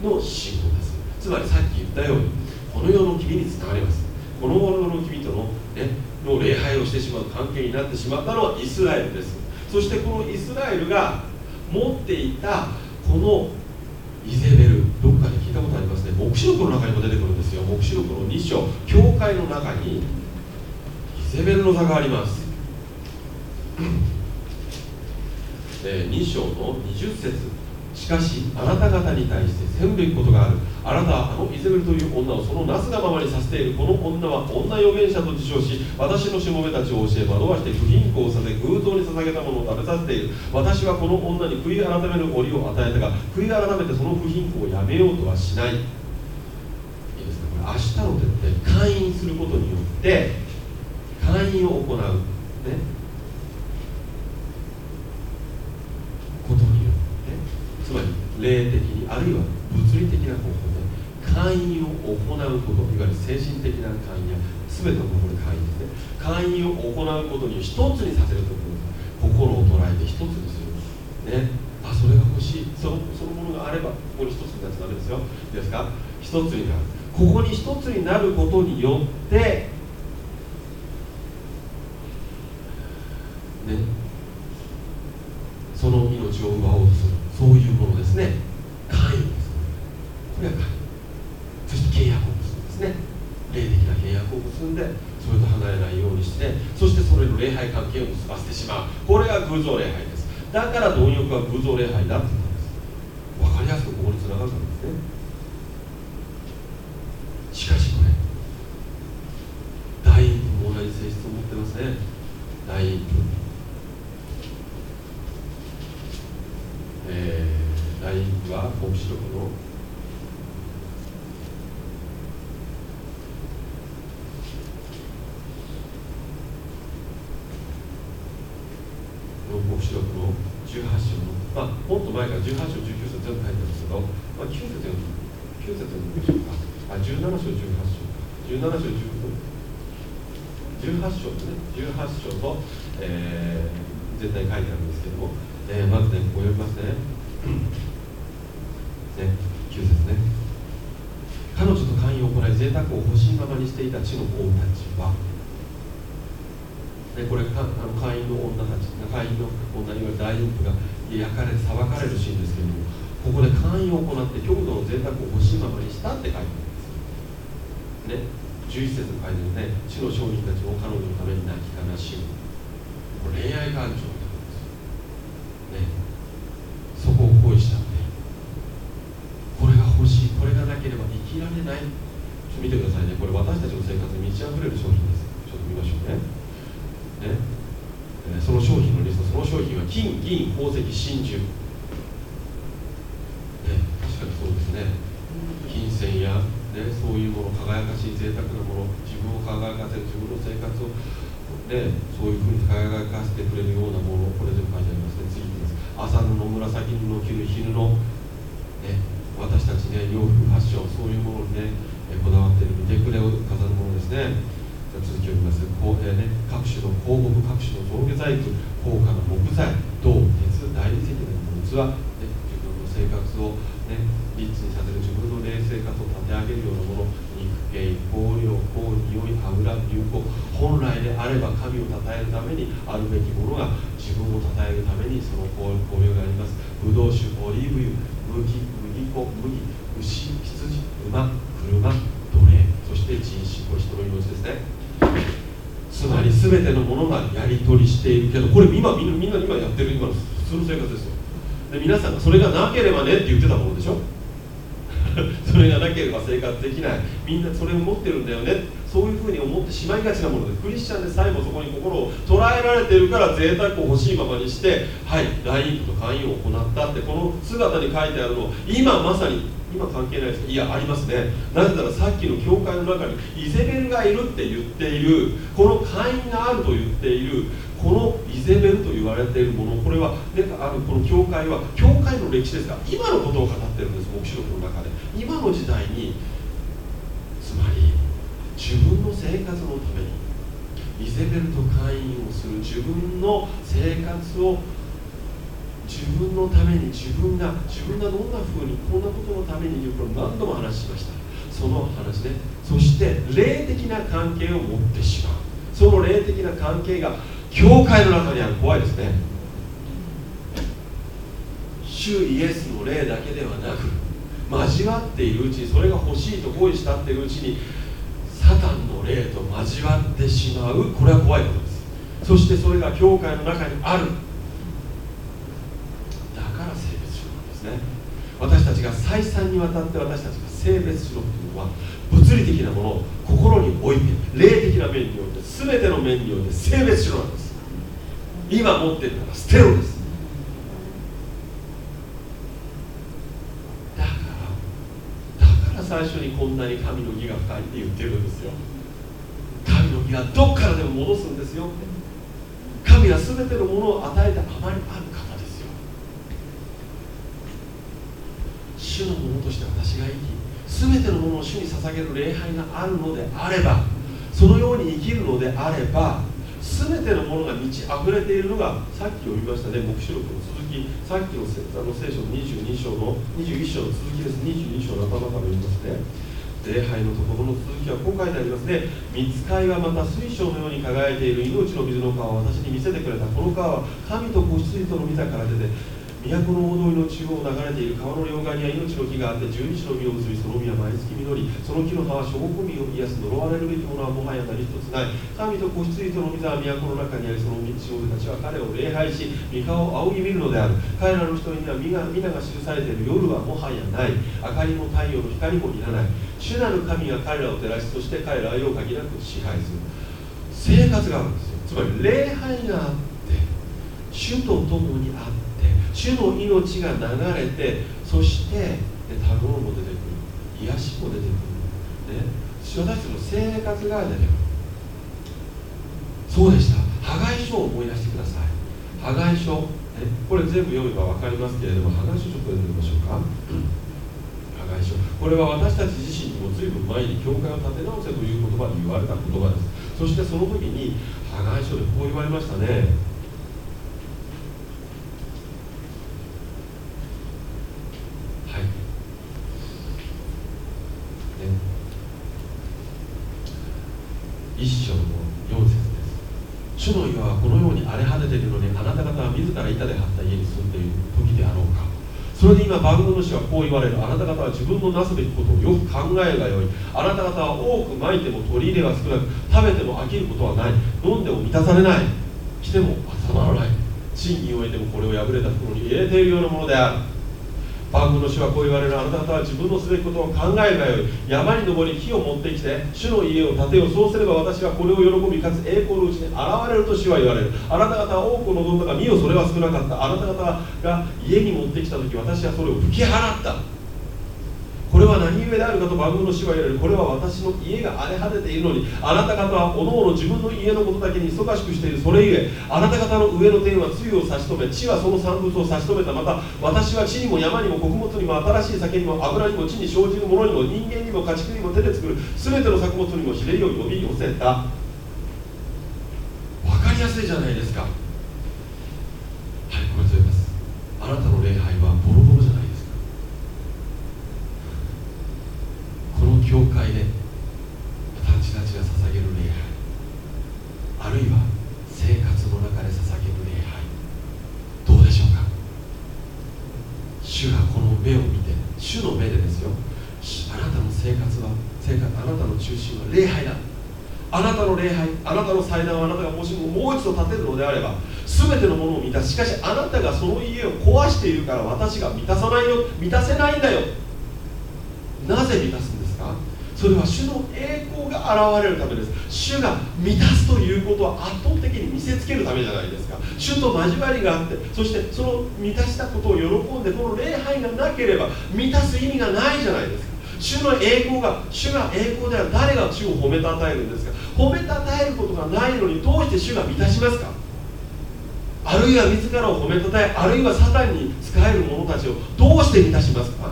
のの信仰です。つまりさっき言ったようにこの世の君につながります。この世の君との,、ね、の礼拝をしてしまう関係になってしまったのはイスラエルです。そしてこのイスラエルが持っていたこのイゼベルどっかで聞いたことあります？ね黙示録の中にも出てくるんですよ。黙示録の2章。教会の中にイゼベルの座があります。<clears throat> え2章の20節。しかしあなた方に対してせんべきことがある。あなたはあのイゼベルという女をそのなすがままにさせている。この女は女預言者と自称し私のしもべたちを教え惑わして不貧困をさせ偶像に捧げたものを食べさせている。私はこの女に悔い改める折を与えたが悔い改めてその不貧困をやめようとはしない。明日の手って会員することによって会員を行う。ね。つまり霊的にあるいは物理的な方法で会員を行うこといわゆる精神的な会員や全てのころで会員ですね。会員を行うことに一つにさせるという心を捉えて一つにする。ね。あそれが欲しい。そのそのものがあればここに一つになっちゃダメですよ。ですか？一つになる。ここに一つになることによってねその命を奪おうとする。そういうものですね。会員ですこれは会員そして契約を結ぶんですね。霊的な契約を結んでそれと離れないようにしてそしてそれの礼拝関係を結ばせてしまう。これが偶像礼拝です。だから貪欲は偶像礼拝だって言ったんです。分かりやすくここにつながるんですね。しかしこれ第一部も同じ性質を持ってますね。第一部えー、第一部は黙示録の黙示録の。17章、18章とね、18章と、えー、絶対書いてあるんですけども、えー、まずね、ここ読みますね。<coughs> ね、9節ね。彼女と寛容を行い、贅沢を欲しいままにしていた地の王たちは、でこれかあの会員の女たち会員の女いわゆる大妊婦が焼かれ裁かれるシーンですけれどもここで会員を行って強度の贅沢を欲しいままにしたって書いてあるんですね11節に書いてるね地の商人たちも彼女のために泣き悲しむ。これ恋愛感情なんですね。そこを恋したんでこれが欲しいこれがなければ生きられない。ちょっと見てくださいね。これ私たちの生活に満ち溢れる商品です。ちょっと見ましょうね。ね、えその商品のリストその商品は金銀宝石真珠、ね、確かにそうですね金銭や、ね、そういうもの輝かしい贅沢なもの自分を輝かせる自分の生活を、ね、そういうふうに輝かせてくれるようなものをこれでも書いてありますね。次にです。朝の紫布着る昼の、ね、私たちね洋服ファッションそういうものにねこだわっている。見てくれを飾るものですね。続きを見ます。こう、えーね、各種の広告各種の上下細工高価な木材銅鉄大理石などの器、ね、自分の生活を、ね、リッチにさせる自分の冷静化と立て上げるようなもの肉系香料香匂い油流行本来であれば神を称えるためにあるべきものが自分を称えるためにその香料がありますブドウ酒オリーブ油麦麦粉麦牛羊馬車奴隷そして人種これ人の命ですねつまり全てのものがやり取りしているけどこれ今みんなみんな今やってる今の普通の生活ですよで皆さんがそれがなければねって言ってたものでしょ <laughs> それがなければ生活できない。みんなそれを持ってるんだよね。そういうふうに思ってしまいがちなものでクリスチャンでさえもそこに心を捉えられてるから贅沢を欲しいままにしてはい大インと会員を行ったってこの姿に書いてあるのを今まさに今関係ないです。いやありますね。なぜならさっきの教会の中にイゼベルがいるって言っているこの会員があると言っているこのイゼベルと言われているものこれは、ね、あのこの教会は教会の歴史ですが今のことを語ってるんです黙示録の中で。今の時代につまり自分の生活のためにイゼベルと会員をする自分の生活を自分のために自分が自分がどんなふうにこんなことのためにこれ何度も話しました。その話ねそして霊的な関係を持ってしまう。その霊的な関係が教会の中にある怖いですね。主イエスの霊だけではなく交わっているうちにそれが欲しいと恋したっているうちにサタンの霊と交わってしまうこれは怖いことです。そしてそれが教会の中にある。だから性別なんですね。私たちが再三にわたって私たちが性別しろというのは物理的なものを心に置いて霊的な面において全ての面において性別しろなんです。今持ってるのは捨てろです。だからだから最初にこんなに神の義が深いって言ってるんですよ。神の義はどっからでも戻すんですよ。神は全てのものを与えてあまりある方ですよ。主のものとして私が生き全てのものを主に捧げる礼拝があるのであればそのように生きるのであれば全てのものが満ち溢れているのがさっき読みましたね黙示録の続き。さっきのあの聖書の22章の21章の続きです。22章の頭から読みますね。礼拝のところの続きはこう書いてありますね。見つかいはまた水晶のように輝いている。命の水の川を私に見せてくれた。この川は神と子羊との御座から出て都の大通りの中央を流れている川の両側には命の木があって十二種の実を結びその実は毎月実りその木の葉は諸国民を癒す呪われるべきものはもはや何一つない。神と子羊との水は都の中にありその少女たちは彼を礼拝し御顔を仰ぎ見るのである。彼らの人には皆が記されている夜はもはやない。明かりも太陽の光もいらない。主なる神が彼らを照らしそして彼らは夜限なく支配する。生活があるんですよ。つまり礼拝があって主と共にあって主の命が流れてそして、食べ物も出てくる。癒しも出てくる、ね、私たちの生活が出てくる。そうでした。破壊書を思い出してください。破壊書。えこれ全部読めば分かりますけれども破壊書ちょっと読んでみましょうか、破壊書。これは私たち自身にも随分前に教会を立て直せという言葉で言われた言葉です。そしてその時に破壊書でこう言われましたねはいね一章の4節です。主の岩はこのように荒れ果てているのにあなた方は自ら板で張った家に住んでいる時であろうか。それで今番組の主はこう言われる。あなた方は自分のなすべきことをよく考えるがよい。あなた方は多くまいても取り入れが少なく食べても飽きることはない。飲んでも満たされない。着ても収まらない。賃金を得てもこれを破れた袋に入れているようなものである。番組の主はこう言われる。あなた方は自分のすべきことを考えるがよい。山に登り火を持ってきて主の家を建てよう。そうすれば私はこれを喜びかつ栄光のうちに現れると主は言われる。あなた方は多く望んだが見よそれは少なかった。あなた方が家に持ってきた時私はそれを吹き払った。これは何故であるかと番組の主は言われる。これは私の家が荒れ果てているのにあなた方はおのおの自分の家のことだけに忙しくしている。それゆえあなた方の上の天は露を差し止め地はその産物を差し止めた。また私は地にも山にも穀物にも新しい酒にも油にも地に生じるものにも人間にも家畜にも手で作る。全ての作物にもひれりを呼び寄せた。分かりやすいじゃないですか。はいこれと言い。ますあなたの礼拝はボロボロじゃないですかこの教会で私たちが捧げる礼拝。あるいは生活の中で捧げる礼拝。どうでしょうか？主がこの目を見て主の目でですよ。あなたの生活は生活あなたの中心は礼拝だ。あなたの礼拝あなたの祭壇をあなたがもしももう一度建てるのであれば全てのものを満たしかしあなたがその家を壊しているから私が満たさないよ。満たせないんだよ。なぜ満たすんですか？それは主の栄光が現れるためです。主が満たすということは圧倒的に見せつけるためじゃないですか。主と交わりがあってそしてその満たしたことを喜んでこの礼拝がなければ満たす意味がないじゃないですか。主の栄光が主が栄光である誰が主を褒めたたえるんですか？褒めたたえることがないのにどうして主が満たしますか？あるいは自らを褒めたたえあるいはサタンに仕える者たちをどうして満たしますか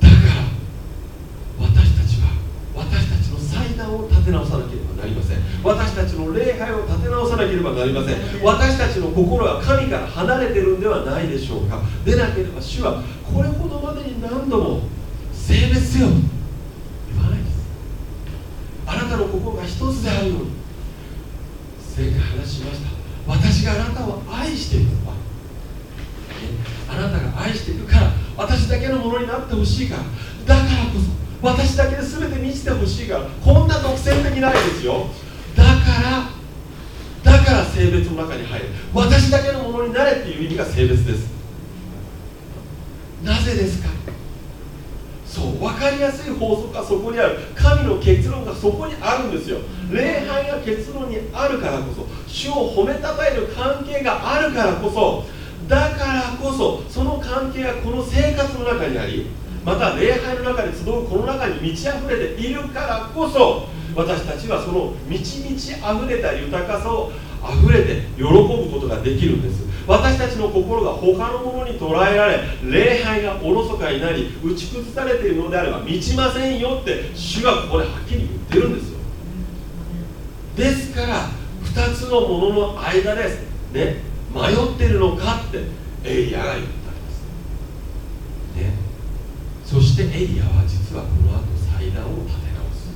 だから私たちは私たちの祭壇を立て直さなければなりません。私たちの礼拝を立て直さなければなりません。私たちの心は神から離れてるんではないでしょうか。でなければ主はこれほどまでに何度も性別せよと言わないです。あなたの心が一つであるように前回話しました。私があなたを愛しているのはあなたが愛しているから私だけのものになってほしいから。だからこそ私だけで全て満ちてほしいからこんな独占的ないですよ。だからだから性別の中に入る。私だけのものになれっていう意味が性別です。なぜですか？そう分かりやすい法則がそこにある。神の結論がそこにあるんですよ。礼拝が結論にあるからこそ主を褒めたたえる関係があるからこそだからこそその関係がこの生活の中にありまた礼拝の中で集うこの中に満ち溢れているからこそ私たちはその満ち満ち溢れた豊かさを溢れて喜ぶことができるんです。私たちの心が他のものに捉えられ礼拝がおろそかになり打ち崩されているのであれば満ちませんよって主がここではっきり言ってるんですよ。ですから2つのものの間です。ね迷ってるのかってエリアが言ったんです。ね。そしてエリアは実はこの後祭壇を立て直す。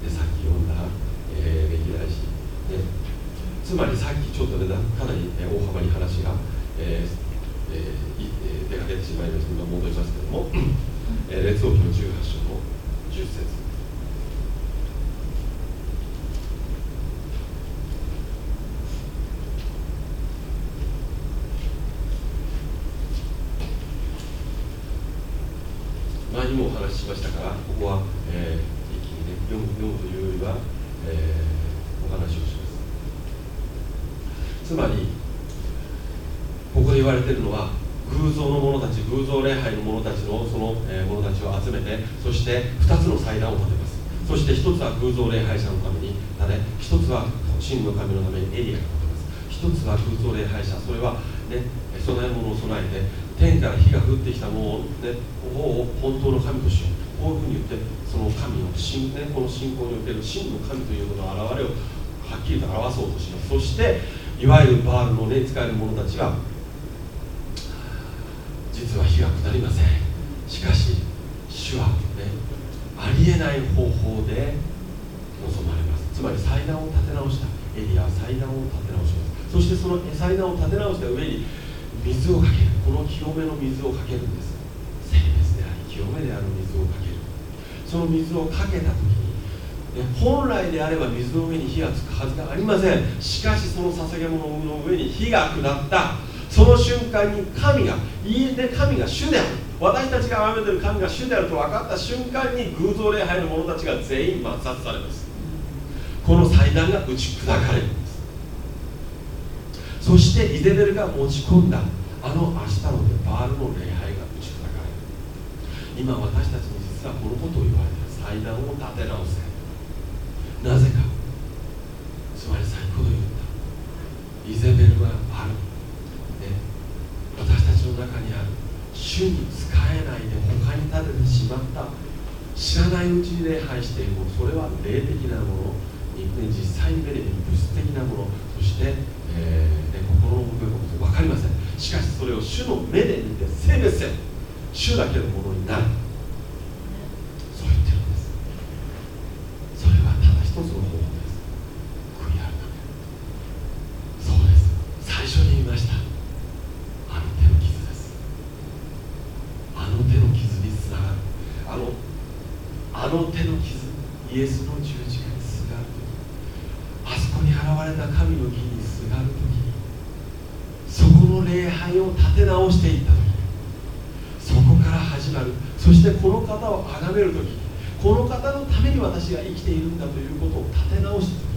でさっき読んだ、えー、歴代史、ね、つまりさっきちょっとねかなり、え大幅に話が、えーえー、出かけてしまいました。今戻りますけども、<laughs> えー、列王記の18章の10節前にもお話ししましたからここは、えー、一気にね読む読むというよりは、えー、お話をします。つまりここで言われているのは偶像の者たち偶像礼拝の者たちのその、えー、者たちを集めてそして2つの祭壇を建てます。そして1つは偶像礼拝者のために建て1つは真の神のためにエリアが建てます。一つは空想礼拝者それはね備え物を備えて天から火が降ってきたものを、ね、を本当の神としようこういうふうに言ってその神の信、ね、この信仰における真の神というものの現れをはっきりと表そうとします。そしていわゆるバールのね使える者たちは実は火が下りません。しかし主はねありえない方法で望まれます。つまり祭壇を立て直した。エリアは祭壇を立て直します。そしてその祭壇を立て直した上に水をかける。この清めの水をかけるんです。聖別であり清めである水をかける。その水をかけた時に本来であれば水の上に火がつくはずがありません。しかしその捧げ物の上に火が下った。その瞬間に神がいいね神が主である。私たちが崇めてる神が主であると分かった瞬間に偶像礼拝の者たちが全員抹殺されます。この祭壇が打ち砕かれるんです。そしてイゼベルが持ち込んだ。あの明日のバールの礼拝が打ち砕かれる。今私たちに実はこのことを言われて祭壇を立て直せ。なぜか。つまり先ほど言った。イゼベルはある、ね、私たちの中にある。主に仕えないで他に立ててしまった。知らないうちに礼拝しているもそれは霊的なもの。実際に目で見る物質的なもの。そして、えーね、心の向こうのこと分かりません。しかしそれを主の目で見て性別せ主だけのものになる。そう言ってるんです。それはただ一つの方法です。悔い改めそうです。最初に言いました。あの手の傷です。あの手の傷につながる。あのあの手の傷イエスの十字架にすがる。時あそこに現れた神の義にすがる時そこの礼拝を立て直していった時そこから始まる。そしてこの方を崇める時この方のために私が生きているんだということを立て直した時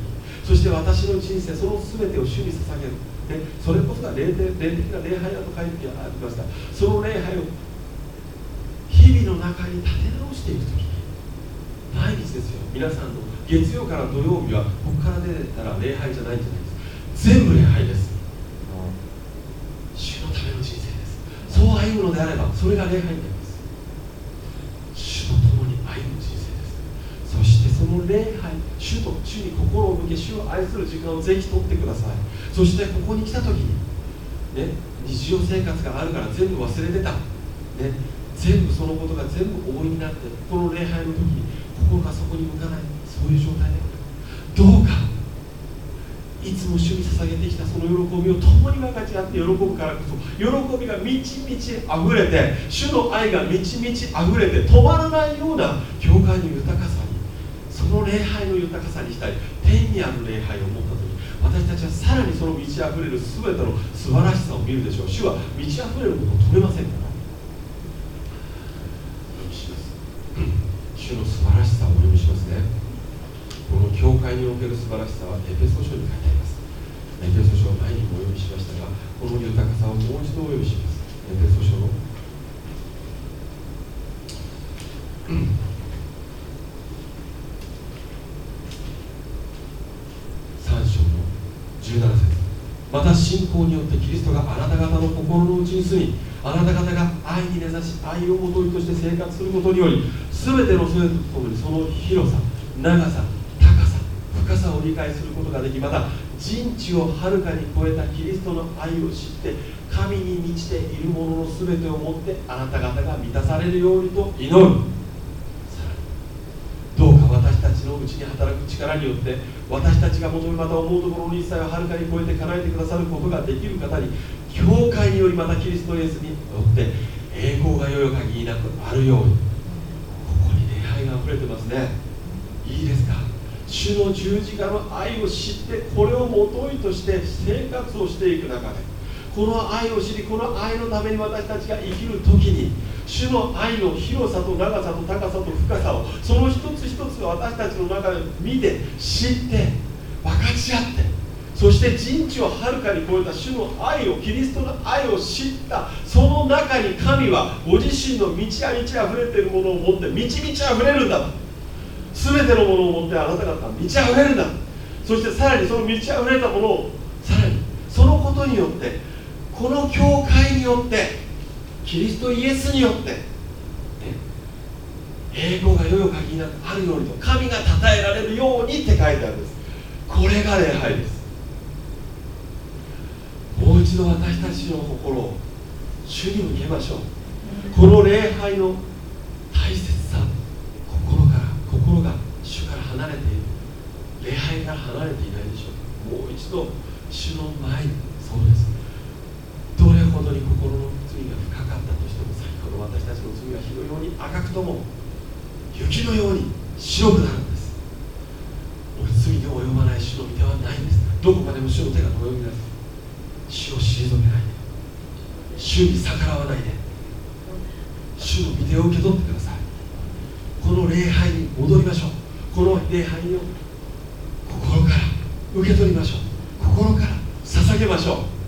そして私の人生その全てを主に捧げる、ね、それこそが霊霊的な礼拝だと書いてありました。その礼拝を日々の中に立て直していく時毎日ですよ。皆さんの月曜から土曜日はここから出てたら礼拝じゃないんじゃない？全部礼拝です。主のための人生です。そう歩むのであればそれが礼拝になります。主と共に歩む人生です。そしてその礼拝主と主に心を向け主を愛する時間をぜひ取ってください。そしてここに来た時にね日常生活があるから全部忘れてた、ね、全部そのことが全部大いになってこの礼拝の時に心がそこに向かない。そういう状態で。どうかいつも主に捧げてきたその喜びを共に分かち合って喜ぶからこそ喜びが満ち満ち溢れて主の愛が満ち満ち溢れて止まらないような教会の豊かさにその礼拝の豊かさにしたい天にある礼拝を持った時私たちはさらにその満ち溢れる全ての素晴らしさを見るでしょう。主は満ち溢れることを止めませんから。主の素晴らしさをお読みしますね。この教会における素晴らしさはエペソ書に書いてあります。エペソ書は前にもお読みしましたがこの豊かさをもう一度お読みします。エペソ書の3章の17節。また信仰によってキリストがあなた方の心の内に住みあなた方が愛に根ざし愛をもとにとして生活することにより全ての全てとともにその広さ長さ深さを理解することができまた人知をはるかに超えたキリストの愛を知って神に満ちているものの全てをもってあなた方が満たされるようにと祈る。さらにどうか私たちのうちに働く力によって私たちが求めまた思うところの一切をはるかに超えて叶えてくださることができる方に教会によりまたキリストイエスによって栄光がよよ限りなくあるようにここに礼拝が溢れてますね。いいですか？主の十字架の愛を知ってこれをもといとして生活をしていく中でこの愛を知りこの愛のために私たちが生きる時に主の愛の広さと長さと高さと深さをその一つ一つ私たちの中で見て知って分かち合ってそして人知をはるかに超えた主の愛をキリストの愛を知ったその中に神はご自身の満ち満ち溢れているものを持って満ち満ち溢れるんだと。全てのものを持ってあなた方は満ち溢れるんだ。そしてさらにその満ち溢れたものをさらにそのことによってこの教会によってキリストイエスによって、ね、栄光が世々限りなくあるようにと神が称えられるようにって書いてあるんです。これが礼拝です。もう一度私たちの心を主に向けましょう。この礼拝の大切さ。心が主から離れている礼拝から離れていないでしょう。もう一度主の前にそうです。どれほどに心の罪が深かったとしても先ほど私たちの罪が火のように赤くとも雪のように白くなるんです。罪に及ばない主の御手はないんです。どこまでも主の手が及びます。主を退けないで。主に逆らわないで。主の御手を受け取ってください。この礼拝に戻りましょう。この礼拝を心から受け取りましょう。心から捧げましょう。